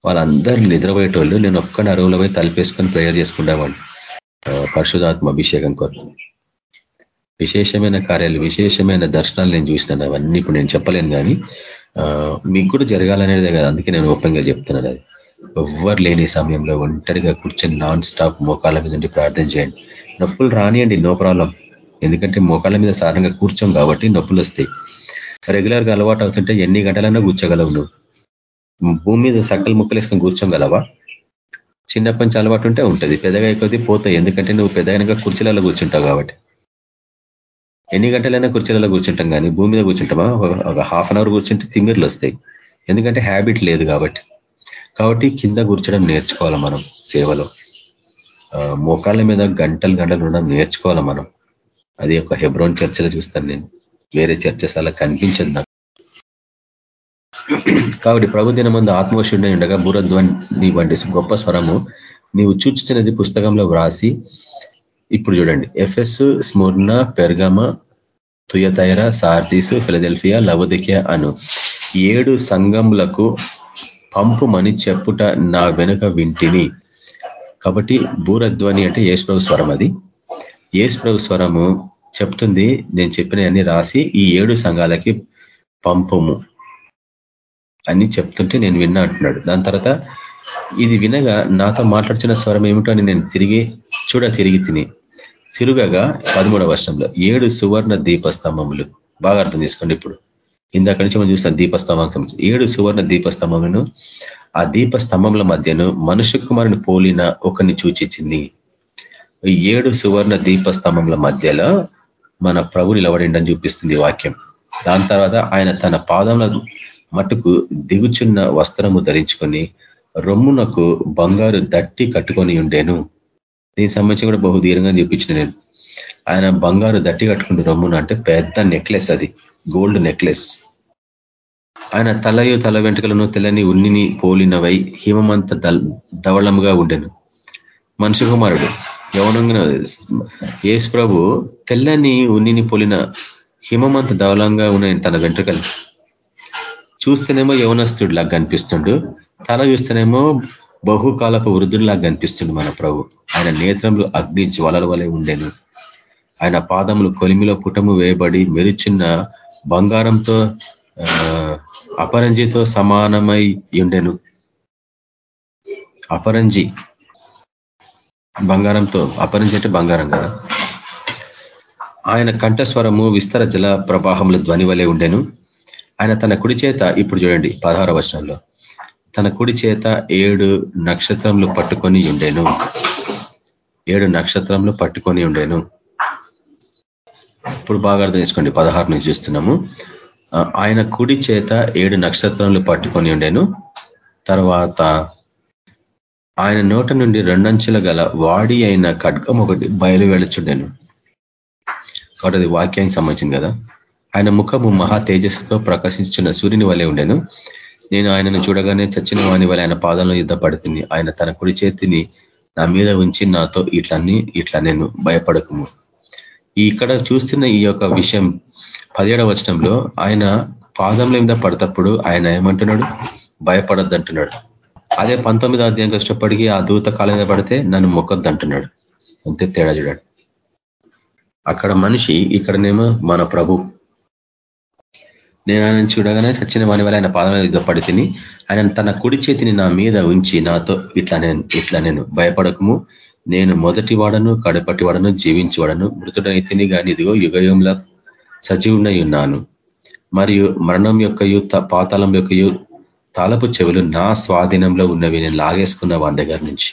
వాళ్ళందరూ నిద్రపోయేటోళ్ళు నేను ఒక్క అరువులో పోయి తలిపేసుకొని ప్రేయర్ చేసుకుంటామండి పరిశుధాత్మ అభిషేకం కొరకు. విశేషమైన కార్యాలు విశేషమైన దర్శనాలు నేను చూసినాను. అవన్నీ ఇప్పుడు నేను చెప్పలేను కానీ మీకు కూడా జరగాలనేదే కదా అందుకే నేను ఓపెన్గా చెప్తున్నాను అది. ఎవ్వరు లేని సమయంలో ఒంటరిగా కూర్చొని నాన్ స్టాప్ మోకాల మీద నుండి ప్రార్థన చేయండి. నొప్పులు రానియండి నో ప్రాబ్లం. ఎందుకంటే మోకాళ్ళ మీద సాధారణంగా కూర్చోం కాబట్టి నొప్పులు వస్తాయి. రెగ్యులర్గా అలవాటు అవుతుంటే ఎన్ని గంటలైనా కూర్చోగలవు నువ్వు. భూమి మీద సకల ముక్కలేసుకొని కూర్చోగలవా చిన్నప్పటి నుంచి అలవాటు ఉంటే ఉంటుంది. పెద్దగా అయిపోతే పోతాయి. ఎందుకంటే నువ్వు పెద్దగా కుర్చీలలో కూర్చుంటావు కాబట్టి. ఎన్ని గంటలైనా కుర్చీలలో కూర్చుంటాం కానీ భూమి మీద కూర్చుంటామా? ఒక హాఫ్ అన్ అవర్ కూర్చుంటే తిమ్మిర్లు వస్తాయి. ఎందుకంటే హ్యాబిట్ లేదు కాబట్టి. కాబట్టి కింద కూర్చడం నేర్చుకోవాలి మనం సేవలో. మోకాళ్ళ మీద గంటలు గంటలు ఉండడం నేర్చుకోవాలి మనం. అది ఒక హెబ్రోన్ చర్చలో చూస్తాను నేను. వేరే చర్చస్ అలా కనిపించదు నాకు. కాబట్టి ప్రభు ముందు ఆత్మవశుడిని ఉండగా బూరధ్వని వంటి గొప్ప స్వరము నీవు చూచుతున్నది పుస్తకంలో వ్రాసి ఇప్పుడు చూడండి. Ephesus Smyrna Pergamum Thyatira Sardis Philadelphia Laodicea అను ఏడు సంఘములకు పంపుమని చెప్పుట నా వెనుక వింటిని. కాబట్టి బూరధ్వని అంటే ఏసుప్రభు స్వరం అది. ఏసుప్రభు స్వరము చెప్తుంది నేను చెప్పినవన్నీ రాసి ఈ ఏడు సంఘాలకి పంపము అని చెప్తుంటే నేను విన్నా అంటున్నాడు. దాని తర్వాత ఇది వినగా నాతో మాట్లాడుతున్న స్వరం ఏమిటో అని నేను తిరిగి చూడ తిరిగి తిని తిరుగగా పదమూడవ వర్షంలో ఏడు సువర్ణ దీపస్తంభములు. బాగా అర్థం చేసుకోండి ఇప్పుడు. ఇందాక నుంచి మనం చూస్తాం దీపస్తంభం. ఏడు సువర్ణ దీపస్తంభములను ఆ దీపస్తంభముల మధ్యను మనుషు కుమారుని పోలిన ఒకరిని సూచించింది. ఏడు సువర్ణ దీపస్తంభముల మధ్యలో మన ప్రభు నిలబడిండని చూపిస్తుంది వాక్యం. దాని తర్వాత ఆయన తన పాదముల మటుకు దిగుచున్న వస్త్రము ధరించుకొని రొమ్మునకు బంగారు దట్టి కట్టుకొని ఉండేను. దీనికి సంబంధించి కూడా బహు దీరంగా చూపించిన నేను. ఆయన బంగారు దట్టి కట్టుకుంటే రొమ్మున అంటే పెద్ద నెక్లెస్ అది గోల్డ్ నెక్లెస్. ఆయన తలయు తల వెంట్రుకలను తెల్లని ఉన్నిని పోలినవై హిమమంత ధవళముగా ఉండెను. మనుషు కుమారుడు యవనంగా యేసు ప్రభు తెల్లని ఉన్నిని పోలిన హిమమంత ధవళంగా ఉన్నాయి తన వెంట్రుకలు. చూస్తేనేమో యవనస్తుడిలాగా కనిపిస్తుండు తల చూస్తేనేమో బహుకాలపు వృద్ధుడిలాగా కనిపిస్తుండు మన ప్రభు. ఆయన నేత్రంలో అగ్ని జ్వాలల వలె ఉండేను. ఆయన పాదములు కొలిమిలో పుటము వేయబడి మెరుచున్న బంగారంతో అపరంజితో సమానమై ఉండెను. అపరంజి. బంగారంతో అపరంజి అంటే బంగారం కదా? ఆయన కంఠస్వరము విస్తర జల ప్రవాహముల ధ్వని వలె ఉండెను. ఆయన తన కుడి చేత ఇప్పుడు చూడండి పదహార వర్షంలో తన కుడి చేత ఏడు నక్షత్రములు పట్టుకొని ఉండేను. ఏడు నక్షత్రములు పట్టుకొని ఉండేను. ఇప్పుడు బాగా అర్థం చేసుకోండి పదహారు నుంచి చూస్తున్నాము. ఆయన కుడి చేత ఏడు నక్షత్రములు పట్టుకొని ఉండేను. తర్వాత ఆయన నోట నుండి రెండంచెల గల వాడి అయిన ఖడ్గం ఒకటి బయలు వెళ్ళచుండెను కాబట్టి అది వాక్యానికి సంబంధించింది కదా. ఆయన ముఖము మహా తేజస్సుతో ప్రకాశించున్న సూర్యుని వలె ఉండెను. నేను ఆయనను చూడగానే చచ్చిన వాని వల్ల ఆయన పాదంలో యుద్ధ పడుతుంది ఆయన తన కుడి చేతిని నా మీద ఉంచి నాతో ఇట్లన్నీ ఇట్లా నేను భయపడకము ఇక్కడ చూస్తున్న ఈ యొక్క విషయం పదిహేడవ వచనంలో ఆయన పాదంలో మీద పడతప్పుడు ఆయన ఏమంటున్నాడు? భయపడద్దు అంటున్నాడు అదే పంతొమ్మిదో అధ్యాయం కష్టపడికి ఆ దూత కాలం మీద పడితే నన్ను మొక్కద్దు అంటున్నాడు అంతే తేడా చూడండి. అక్కడ మనిషి ఇక్కడనేమో మన ప్రభు. నేను ఆయన చూడగానే చచ్చిన వాని వల్ల ఆయన పాదం మీద పడి తిని ఆయన తన కుడి చేతిని నా మీద ఉంచి నాతో ఇట్లా నేను ఇట్లా నేను భయపడకము. నేను మొదటి వాడను కడపటి వాడను జీవించి వాడను మృతుడైతేని కానీ ఇదిగో యుగయుంలో సజీవునై ఉన్నాను. మరియు మరణం యొక్క పాతాళం యొక్క తాలపు చెవులు నా స్వాధీనంలో ఉన్నవి. నేను లాగేసుకున్న వాని దగ్గర నుంచి.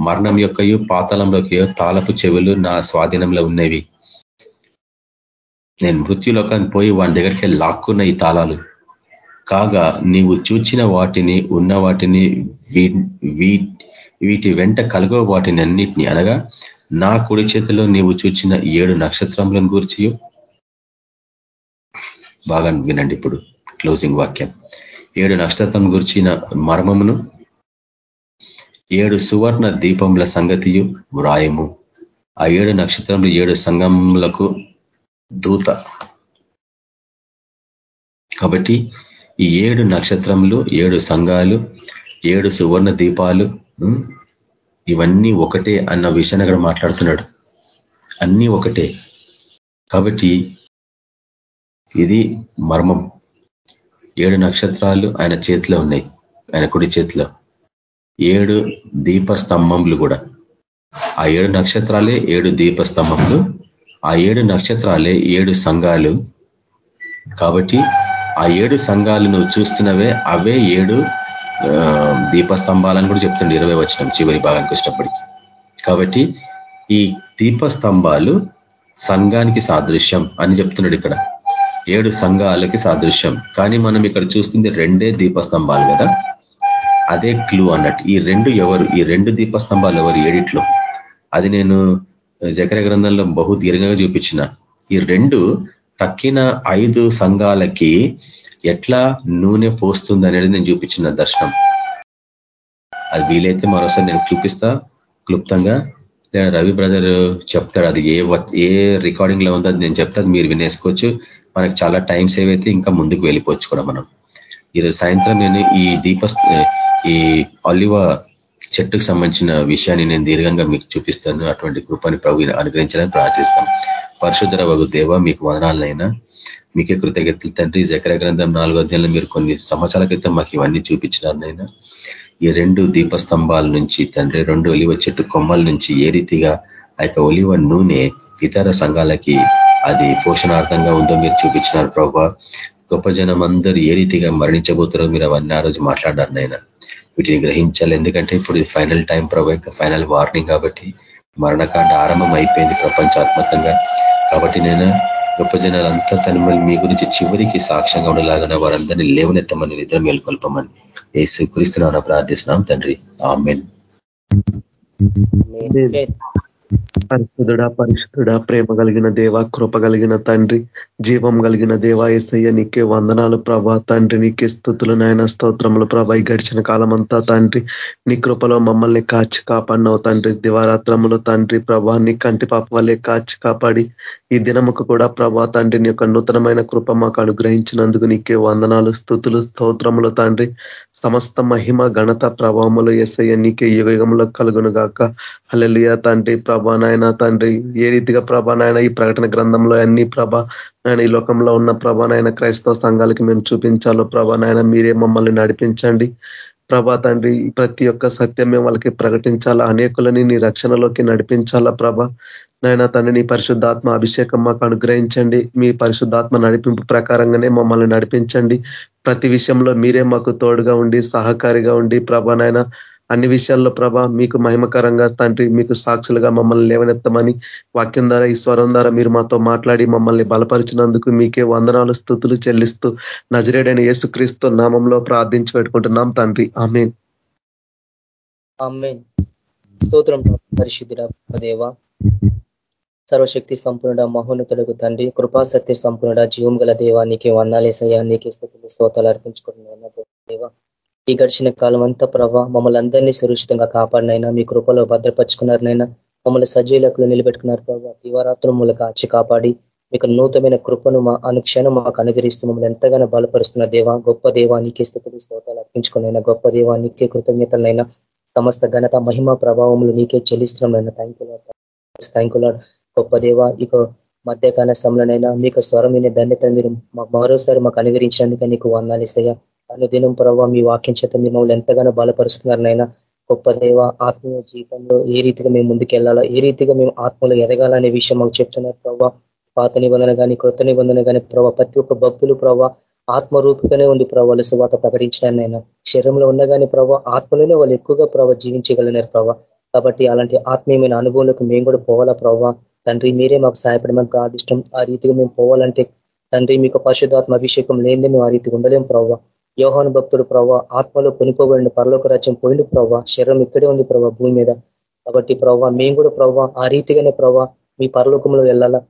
మరణం యొక్కయు పాతాళంలోకి తాలపు చెవులు నా స్వాధీనంలో ఉన్నవి. నేను మృత్యులోకాన్ని పోయి వాని దగ్గరికి లాక్కున్న ఈ తాళాలు. కాగా నీవు చూచిన వాటిని ఉన్న వాటిని వీటి వెంట కలుగో వాటిని అన్నిటిని అనగా నా కుడి చేతిలో నీవు చూచిన ఏడు నక్షత్రములను గూర్చియు. బాగా వినండి ఇప్పుడు క్లోజింగ్ వాక్యం. ఏడు నక్షత్రం గురించిన మర్మమును ఏడు సువర్ణ దీపముల సంగతియు వ్రాయము. ఆ ఏడు నక్షత్రములు ఏడు సంగములకు దూత. కాబట్టి ఈ ఏడు నక్షత్రములు ఏడు సంఘాలు ఏడు సువర్ణ దీపాలు ఇవన్నీ ఒకటే అన్న విషయాన్ని అక్కడ మాట్లాడుతున్నాడు. అన్నీ ఒకటే. కాబట్టి ఇది మర్మం. ఏడు నక్షత్రాలు ఆయన చేతిలో ఉన్నాయి. ఆయన కుడి చేతిలో. ఏడు దీపస్తంభములు కూడా. ఆ ఏడు నక్షత్రాలే ఏడు దీపస్తంభములు. ఆ ఏడు నక్షత్రాలే ఏడు సంఘాలు. కాబట్టి ఆ ఏడు సంఘాలు నువ్వు చూస్తున్నవే అవే ఏడు దీపస్తంభాలని కూడా చెప్తుండే ఇరవై వచ్చిన చివరి భాగానికి వచ్చినప్పటికీ కాబట్టి ఈ దీపస్తంభాలు సంఘానికి సాదృశ్యం అని చెప్తున్నాడు ఇక్కడ. ఏడు సంఘాలకి సాదృశ్యం. కానీ మనం ఇక్కడ చూస్తుంది రెండే దీపస్తంభాలు కదా? అదే క్లూ అన్నట్టు. ఈ రెండు ఎవరు? ఈ రెండు దీపస్తంభాలు ఎవరు? ఏడిట్లో. అది నేను జకర గ్రంథంలో బహు దీర్ఘంగా చూపించిన. ఈ రెండు తక్కిన ఐదు సంఘాలకి ఎట్లా నూనె పోస్తుంది అనేది నేను చూపించిన దర్శనం. అది వీలైతే మరోసారి నేను చూపిస్తా క్లుప్తంగా. నేను రవి బ్రదర్ చెప్తాడు అది ఏ ఏ రికార్డింగ్లో ఉందో అది నేను చెప్తాను మీరు వినేసుకోవచ్చు. మనకు చాలా టైం సేవ్ అయితే ఇంకా ముందుకు వెళ్ళిపోవచ్చు కూడా మనం. ఈరోజు సాయంత్రం నేను ఈ దీప ఈ ఆలివ చెట్టుకు సంబంధించిన విషయాన్ని నేను దీర్ఘంగా మీకు చూపిస్తాను. అటువంటి కృపని ప్రభు అనుగ్రహించాలని ప్రార్థిస్తాం. పరశుధర వగు దేవ మీకు వదనాలనైనా మీకే కృతజ్ఞతలు తండ్రి. జకర గ్రంథం నాలుగో అధ్యాయంలో మీరు కొన్ని సంవత్సరాల క్రితం మాకు ఇవన్నీ చూపించినారనైనా ఈ రెండు దీపస్తంభాల నుంచి తండ్రి రెండు ఒలివ చెట్టు కొమ్మల నుంచి ఏ రీతిగా ఆ యొక్క ఒలివ నూనె ఇతర సంఘాలకి అది పోషణార్థంగా ఉందో మీరు చూపించినారు ప్రభా. గొప్ప జనం అందరూ ఏ రీతిగా మరణించబోతారో మీరు అవన్నీ ఆ రోజు మాట్లాడారు నైనా వీటిని గ్రహించాలి. ఎందుకంటే ఇప్పుడు ఫైనల్ టైం ప్రభా ఇంకా ఫైనల్ వార్నింగ్ కాబట్టి మరణకాండ ఆరంభం అయిపోయింది ప్రపంచాత్మకంగా. కాబట్టి నేను గొప్ప జనాలంతా తన మీ గురించి చివరికి సాక్ష్యంగా ఉండలాగా వారందరినీ లేవనెత్తమని నిద్ర మేల్కొల్పమని ఏసు క్రీస్తున్నా ప్రార్థిస్తున్నాం తండ్రి. ఆమెన్. పరిశుద్ధుడా పరిశుద్ధుడా ప్రేమ కలిగిన దేవ కృప కలిగిన తండ్రి జీవం కలిగిన దేవ ఏసయ్య నీకే వందనాలు ప్రభా. తండ్రి నీకే స్థుతులు నాయన స్తోత్రములు ప్రభా. గడిచిన కాలం అంతా తండ్రి నీ కృపలో మమ్మల్ని కాచి కాపాడినవు తండ్రి. దివారాత్రములు తండ్రి ప్రభా నీ కంటి పాప వల్లే కాచి కాపాడి ఈ దినముకు కూడా ప్రభా తండ్రి నీ యొక్క నూతనమైన కృప మాకు అనుగ్రహించినందుకు నీకే వందనాలు స్థుతులు స్తోత్రములు తండ్రి. సమస్త మహిమ ఘనత ప్రభావములు ఎస్ఐ నీకే యుగంలో కలుగును గాక హలలియ తండ్రి ప్రభా నాయన తండ్రి. ఏ రీతిగా ప్రభా నాయన ఈ ప్రకటన గ్రంథంలో అన్ని ప్రభ నాయన ఈ లోకంలో ఉన్న ప్రభా నాయన క్రైస్తవ సంఘాలకి మేము చూపించాలో ప్రభా నాయన మీరే మమ్మల్ని నడిపించండి. ప్రభా తండ్రి ప్రతి ఒక్క సత్యం మేము వాళ్ళకి ప్రకటించాలా? అనేకులని నీ రక్షణలోకి నడిపించాలా ప్రభ? నాయన తండ్రి నీ పరిశుద్ధాత్మ అభిషేకం మాకు అనుగ్రహించండి. మీ పరిశుద్ధాత్మ నడిపింపు ప్రకారంగానే మమ్మల్ని నడిపించండి. ప్రతి విషయంలో మీరే మాకు తోడుగా ఉండి సహకారిగా ఉండి ప్రభా నాయన అన్ని విషయాల్లో ప్రభ మీకు మహిమకరంగా తండ్రి మీకు సాక్షులుగా మమ్మల్ని లేవనెత్తమని వాక్యం ద్వారా ఈ స్వరం ద్వారా మీరు మాతో మాట్లాడి మమ్మల్ని బలపరిచినందుకు మీకే వందనాలు స్థుతులు చెల్లిస్తూ నజరేడైన యేసుక్రీస్తు నామంలో ప్రార్థించి పెట్టుకుంటున్నాం తండ్రి. ఆమె స్తోత్రం పరిశుద్ధి దేవ. సర్వశక్తి సంపూర్ణ మహోన్నతులకు తండ్రి కృపా సత్య సంపూర్ణ జీవం గల దేవా నీకే వందాలేసయ్యా నీకే స్థితులు స్తోతాలు అర్పించుకుంటున్నాను ఈ గడిచిన కాలం అంతా ప్రభా మమ్మల్ని అందరినీ సురక్షితంగా కాపాడినైనా మీ కృపలో భద్రపరుచుకున్నారనైనా మమ్మల్ని సజీలకులు నిలబెట్టుకున్నారు ప్రభావ దివారాత్రం కాచి కాపాడి మీకు నూతనమైన కృపను మా అనుక్షణం మాకు అనుగ్రహిస్తూ మమ్మల్ని ఎంతగానో బలపరుస్తున్న దేవా గొప్ప దేవానికి స్థితులు స్తోతాలు అర్పించుకునైనా గొప్ప దేవానికి కృతజ్ఞతలైనా సమస్త ఘనత మహిమ ప్రభావములు నీకే చెల్లిస్తున్నాం థ్యాంక్ గొప్ప దేవ ఇక మధ్యకాల సమయంలోనైనా మీకు స్వరమైన ధన్యత మీరు మరోసారి మాకు అనుగ్రహించినందుకే నీకు వందాలిసయ్యా అనుదినం ప్రభావ మీ వాక్యం చేత మీరు మమ్మల్ని ఎంతగానో బలపరుస్తున్నారనైనా గొప్ప దేవ ఆత్మీయ జీవితంలో ఏ రీతిగా మేము ముందుకెళ్ళాలో ఏ రీతిగా మేము ఆత్మలో ఎదగాలనే విషయం మాకు చెప్తున్నారు ప్రభావ పాత నిబంధన కానీ కృత నిబంధన కానీ ప్రభావ ప్రతి ఒక్క భక్తులు ప్రభావ ఆత్మరూపికనే ఉండి ప్రభావాలు సువాత ప్రకటించడానైనా శరీరంలో ఉన్న కానీ ప్రభావ ఆత్మలోనే వాళ్ళు ఎక్కువగా ప్రభావ జీవించగలిగినారు ప్రభావ కాబట్టి అలాంటి ఆత్మీయమైన అనుభవాలకు మేము కూడా పోవాలా ప్రభావ తండ్రి మీరే మాకు సహాయపడమని ప్రార్థిష్టం. ఆ రీతిగా మేము పోవాలంటే తండ్రి మీకు పరిశుధాత్మ అభిషేకం లేనిదే మేము ఆ రీతికి ఉండలేం ప్రభావ యోహాను భక్తుడు ప్రభావ ఆత్మలో కొనిపోబడిన పరలోక రాజ్యం పోయిండు ప్రభావ శరీరం ఇక్కడే ఉంది ప్రభావ భూమి మీద. కాబట్టి ప్రభావ మేము కూడా ప్రభావ ఆ రీతిగానే ప్రభావ మీ పరలోకంలో వెళ్ళాలా?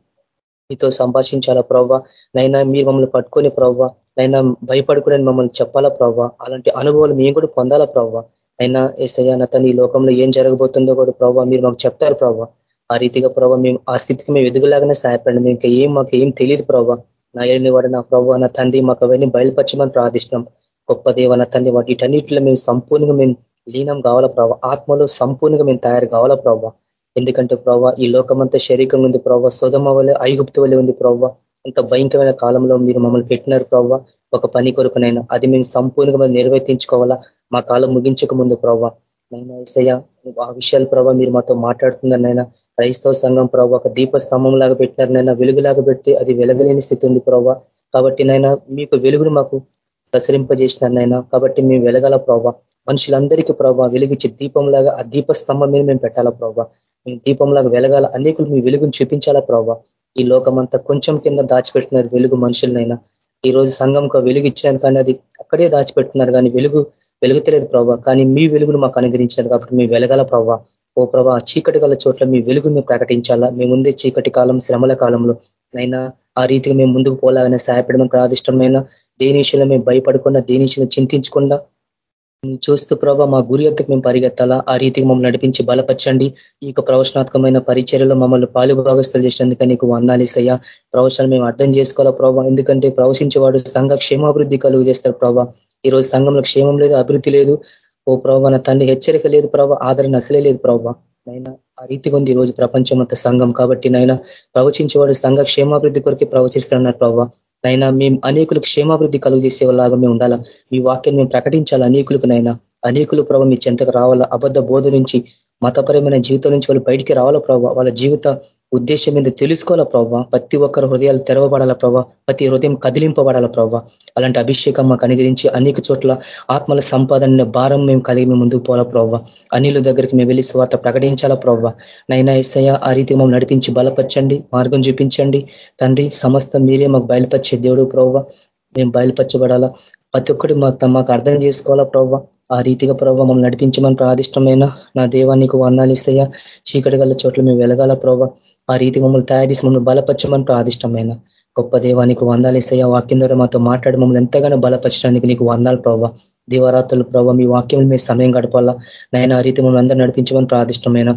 మీతో సంభాషించాలా ప్రవ్వ? నైనా మీరు మమ్మల్ని పట్టుకొని ప్రవ్వ నైనా భయపడుకునే మమ్మల్ని చెప్పాలా ప్రవ్వ? అలాంటి అనుభవాలు మేము కూడా పొందాలా ప్రవ్వ? అయినా ఎస్ఐ తన ఈ లోకంలో ఏం జరగబోతుందో కూడా ప్రవ్వ మీరు మాకు చెప్తారు ప్రవ్వ. ఆ రీతిగా ప్రభావ మేము ఆ స్థితికి మేము ఎదుగులాగానే సహాయపడండి. మేము ఏం మాకు ఏం తెలియదు ప్రభావ నా ఏమి వాడు నా ప్రభావ నా తండ్రి మాకు అవన్నీ బయలుపరచమని ప్రార్థిస్తున్నాం. గొప్ప దేవ నా తండ్రి వాటి ఇటన్నిటిలో మేము సంపూర్ణంగా మేము లీనం కావాలా ప్రభావ ఆత్మలో సంపూర్ణంగా మేము తయారు కావాలా ప్రభావ ఎందుకంటే ప్రభావ ఈ లోకమంతా శరీరంగా ఉంది ప్రభావ సుధమ వల్లే ఐగుప్తు వల్లే ఉంది ప్రభావ అంత భయంకరమైన కాలంలో మీరు మమ్మల్ని పెట్టినారు ప్రభావ ఒక పని కొరకునైనా అది మేము సంపూర్ణంగా నిర్వర్తించుకోవాలా? మా కాలం ముగించక ముందు ప్రభావ నైనా ఆ విషయాలు ప్రభావ మీరు మాతో మాట్లాడుతుందని నైనా క్రైస్తవ సంఘం ప్రభావ ఒక దీప స్తంభం లాగా పెట్టినారు. నైనా వెలుగులాగా పెడితే అది వెలగలేని స్థితి ఉంది ప్రభావ కాబట్టి నైనా మీకు వెలుగును మాకు ప్రసరింపజేసినారు నైనా. కాబట్టి మేము వెలగల ప్రభావ మనుషులందరికీ ప్రభావ వెలిగించే దీపంలాగా ఆ దీప స్తంభం మీద మేము పెట్టాలా ప్రభావ మేము దీపంలాగా వెలగాల అనేకులు మీ వెలుగును చూపించాలా ప్రభావ ఈ లోకమంతా కొంచెం కింద దాచిపెట్టినారు వెలుగు మనుషులనైనా ఈ రోజు సంఘంకు వెలుగు ఇచ్చాను కానీ అది అక్కడే దాచిపెట్టినారు కానీ వెలుగు వెలుగుతలేదు ప్రభావ కానీ మీ వెలుగును మాకు అనుగ్రహించారు కాబట్టి మీ వెలగాల ప్రభావ ఓ ప్రభా చీకటి గల చోట్ల మీ వెలుగును ప్రకటించాలా? మేము ముందే చీకటి కాలం శ్రమల కాలంలో నైనా ఆ రీతిగా మేము ముందుకు పోలాగానే సహాయపడమని ప్రాదిష్టమైన దేని మేము భయపడకుండా దేని చింతించకుండా చూస్తూ ప్రభావ మా గురి ఎత్తుకు మేము పరిగెత్తాలా? ఆ రీతికి మమ్మల్ని నడిపించి బలపరచండి. ఈ యొక్క ప్రవచనాత్మకమైన పరిచర్యలో మమ్మల్ని పాలు భాగస్తులు చేసినందుక నీకు వందాలిసయ్యా ప్రవచనాలు మేము అర్థం చేసుకోవాలా ప్రభావ ఎందుకంటే ప్రవశించేవాడు సంఘ క్షేమాభివృద్ధి కలుగు చేస్తారు ప్రభావ ఈ రోజు సంఘంలో క్షేమం లేదు అభివృద్ధి లేదు. ఓ ప్రభావ నా తండ్రి హెచ్చరిక లేదు ప్రభావ ఆదరణ అసలే లేదు ప్రభావ నైనా ఆ రీతిగా ఉంది ఈ రోజు ప్రపంచం అంత సంఘం కాబట్టి నైనా ప్రవచించేవాడు సంఘ క్షేమాభివృద్ధి కొరకే ప్రవచిస్తున్నారు ప్రభావ నైనా మేము అనేకులకు క్షేమాభివృద్ధి కలుగు చేసేలాగా మేము ఉండాలా? మీ వాక్యాన్ని మేము ప్రకటించాలి అనేకులకు నైనా? అనేకులు ప్రభావ మీ చెంతకు రావాలా? అబద్ధ బోధ నుంచి మతపరమైన జీవితం నుంచి వాళ్ళు బయటికి రావాలా ప్రభావ వాళ్ళ జీవిత ఉద్దేశం మీద తెలుసుకోవాలా ప్రభావ ప్రతి ఒక్కరు హృదయాలు తెరవబడాల ప్రభావ ప్రతి హృదయం కదిలింపబడాల ప్రభావ అలాంటి అభిషేకం మాకు అనుగ్రహించి అనేక చోట్ల ఆత్మల సంపాదన భారం మేము కలిగి మేము ముందుకు పోవాలా ప్రభావ అనిల దగ్గరికి మేము వెళ్ళి స్వార్థ ప్రకటించాలా ప్రభావ నైనా ఇస్తయ ఆ రీతి మమ్మల్ని నడిపించి బలపరచండి మార్గం చూపించండి. తండ్రి సమస్త మీరే మాకు బయలుపరిచే దేవుడు ప్రభావ మేము బయలుపరచబడాలా. ప్రతి ఒక్కటి మాకు అర్థం చేసుకోవాలా ప్రభావ ఆ రీతిగా ప్రభావ మమ్మల్ని నడిపించమని ప్రాదిష్టమైన నా దేవానికి వందాలిస్తాయా చీకటి గల చోట్ల మేము వెలగాల ప్రభావ ఆ రీతి మమ్మల్ని తయారు చేసి మమ్మల్ని బలపరచమని ప్రాదిష్టమైన గొప్ప దేవానికి వందాలిస్తాయా వాక్యం ద్వారా మాతో మాట్లాడి మమ్మల్ని ఎంతగానో బలపరచడానికి నీకు వందాలు ప్రభావ దీవరాత్రులు ప్రభావ మీ వాక్యం మీ సమయం గడపాలా. నైనా ఆ రీతి మమ్మల్ని అందరూ నడిపించమని ప్రాదిష్టమైన.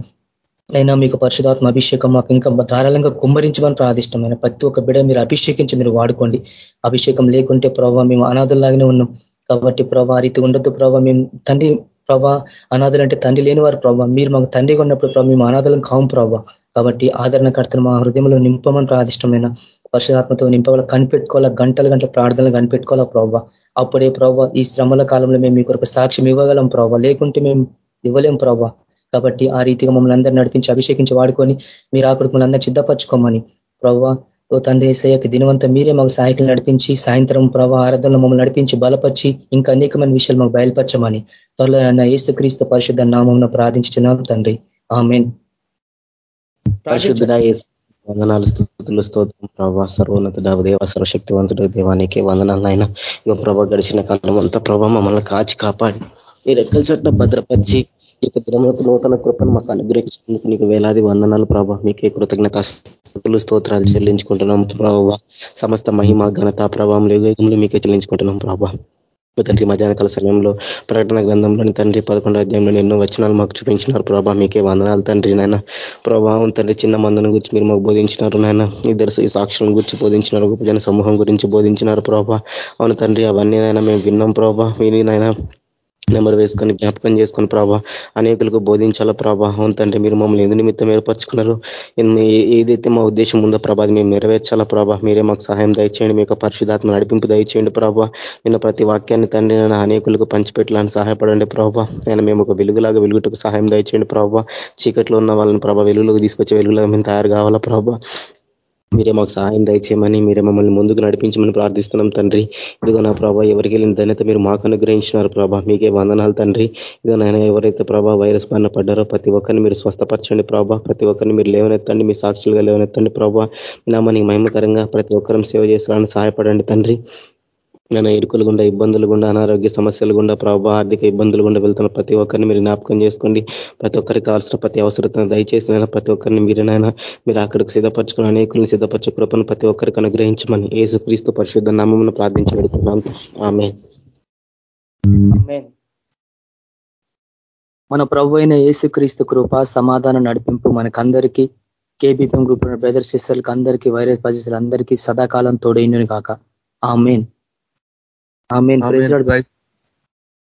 అయినా మీకు పరిశుధాత్మ అభిషేకం మాకు ఇంకా ధారాళంగా కుమ్మరించమని ప్రాదిష్టమైన. ప్రతి ఒక్క బిడ మీరు అభిషేకించి మీరు వాడుకోండి. అభిషేకం లేకుంటే ప్రభావ మేము అనాథుల్లాగానే ఉన్నాం. కాబట్టి ప్రభా రీతి ఉండొద్దు ప్రభా. మేము తండ్రి ప్రభా అనాథులు అంటే తండ్రి లేని వారు ప్రభా. మీరు మాకు తండ్రిగా ఉన్నప్పుడు ప్రభా మేము అనాథులను కావు ప్రభావ కాబట్టి ఆదరణకర్తను మా హృదయంలో నింపమని ప్రాదిష్టమైన పరిశుధాత్మతో నింపవాల కనిపెట్టుకోవాలా గంటల గంటల ప్రార్థనలు కనిపెట్టుకోవాలా ప్రభావ అప్పుడే ప్రభావ ఈ శ్రమల కాలంలో మేము మీ కొరకు సాక్ష్యం ఇవ్వగలం ప్రభావ లేకుంటే మేము ఇవ్వలేం ప్రభావ కాబట్టి ఆ రీతిగా మమ్మల్ని అందరినీ నడిపించి అభిషేకించి వాడుకొని మీరు ఆ కొడుకు అందరూ సిద్ధపరచుకోమని ప్రవ్వ ఓ తండ్రి ఏసయ్యకి దినవంతా మీరే మాకు సాయకులు నడిపించి సాయంత్రం ప్రభావ ఆరాధనలో మమ్మల్ని నడిపించి బలపరిచి ఇంకా అనేకమైన విషయాలు మాకు బయలుపరచమని త్వరలో అన్న ఏసుక్రీస్తు పరిశుద్ధ నామం ప్రార్థించున్నాం తండ్రి. ఆమెన్. పరిశుద్ధ వందనాలు స్థుతులు స్తోత్రం ప్రభా సర్వోన్నత దేవ సర్వశక్తివంతుడు దేవానికి వందనాలు ఆయన ఇక ప్రభా గడిచిన కాలం అంతా ప్రభా మమ్మల్ని కాచి కాపాడి మీరు ఎక్కల చోట్ల భద్రపరిచి ఇక దినములకు నూతన కృపను మాకు అనుగ్రహించినందుకు నీకు వేలాది వందనాలు ప్రభా. మీకే కృతజ్ఞత స్తోత్రాలు చెల్లించుకుంటున్నాం ప్రభావ సమస్త మహిమ ఘనత ప్రభావం యుగంలో మీకే చెల్లించుకుంటున్నాం ప్రభా. తండ్రి మధ్యాహ్నకాల సమయంలో ప్రకటన గ్రంథంలోని తండ్రి పదకొండో అధ్యాయంలో ఎన్నో వచనాలు మాకు చూపించినారు ప్రభా. మీకే వందనాలు తండ్రి నాయన. ప్రభావం తండ్రి చిన్న మందుని గురించి మీరు మాకు బోధించినారు నాయన. ఇద్దరు ఈ సాక్షులను గురించి బోధించినారు గొప్ప జన సమూహం గురించి బోధించినారు ప్రభా. అవును తండ్రి అవన్నీ నాయన మేము విన్నాం ప్రభా. మీరు నాయన నెంబర్ వేసుకొని జ్ఞాపకం చేసుకొని ప్రభా అనేకులకు బోధించాలా ప్రభా. తండ్రి మీరు మమ్మల్ని ఎందు నిమిత్తం ఏర్పరచుకున్నారు. ఏదైతే మా ఉద్దేశం ఉందో ప్రభా మేము నెరవేర్చాలా ప్రభా. మీరే మాకు సహాయం దయచేయండి మీ యొక్క పరిశుధాత్మ నడిపింపు దయచేయండి ప్రభా. నిన్న ప్రతి వాక్యాన్ని తండ్రి నేను అనేకులకు పంచిపెట్టాలని సహాయపడండి ప్రభా. నేను మేము ఒక వెలుగులాగా వెలుగుటకు సహాయం దయచేయండి ప్రభా. చీకట్లో ఉన్న వాళ్ళని ప్రభా వెలుగులోకి తీసుకొచ్చే వెలుగులాగా మేము తయారు కావాలా ప్రభా. మీరే మాకు సహాయం దయచేయమని మీరే మమ్మల్ని ముందుకు నడిపించమని ప్రార్థిస్తున్నాం తండ్రి. ఇదిగో నా ప్రభా ఎవరికి వెళ్ళిన ధన్యత మీరు మాకు అనుగ్రహించినారు ప్రభా. మీకే వందనాలు తండ్రి. ఇదిగో నాయన ఎవరైతే ప్రభా వైరస్ బారిన పడ్డారో ప్రతి ఒక్కరిని మీరు స్వస్థపరచండి ప్రభా. ప్రతి ఒక్కరిని మీరు లేవనెత్తండి మీ సాక్షులుగా లేవనెత్తండి ప్రభా. నామని మహిమకరంగా ప్రతి ఒక్కరం సేవ చేస్తారని సహాయపడండి తండ్రి. నేను ఇరుకులు గుండా ఇబ్బందులు గుండా అనారోగ్య సమస్యలు గుండా ప్రభావ ఆర్థిక ఇబ్బందులు గుండా వెళ్తున్న ప్రతి ఒక్కరిని మీరు జ్ఞాపకం చేసుకోండి. ప్రతి ఒక్కరికి కావాల్సిన ప్రతి అవసరతను దయచేసి నైనా ప్రతి ఒక్కరిని మీరేనైనా మీరు అక్కడికి సిద్ధపరచుకుని అనేకులను సిద్ధపరచు కృపను ప్రతి ఒక్కరికి అనుగ్రహించమని ఏసు క్రీస్తు పరిశుద్ధ నామమును ప్రార్థించి పెడుతున్నాం ఆమె మన ప్రభు అయిన ఏసుక్రీస్తు కృప సమాధానం నడిపింపు మనకందరికీ కేబీపీఎం గ్రూప్ బ్రదర్ సిస్టర్లకు అందరికీ వైరస్ పరిస్థితులు అందరికీ సదాకాలం తోడైండుని కాక ఆ మెయిన్ ఆమెన్ ప్రైజ్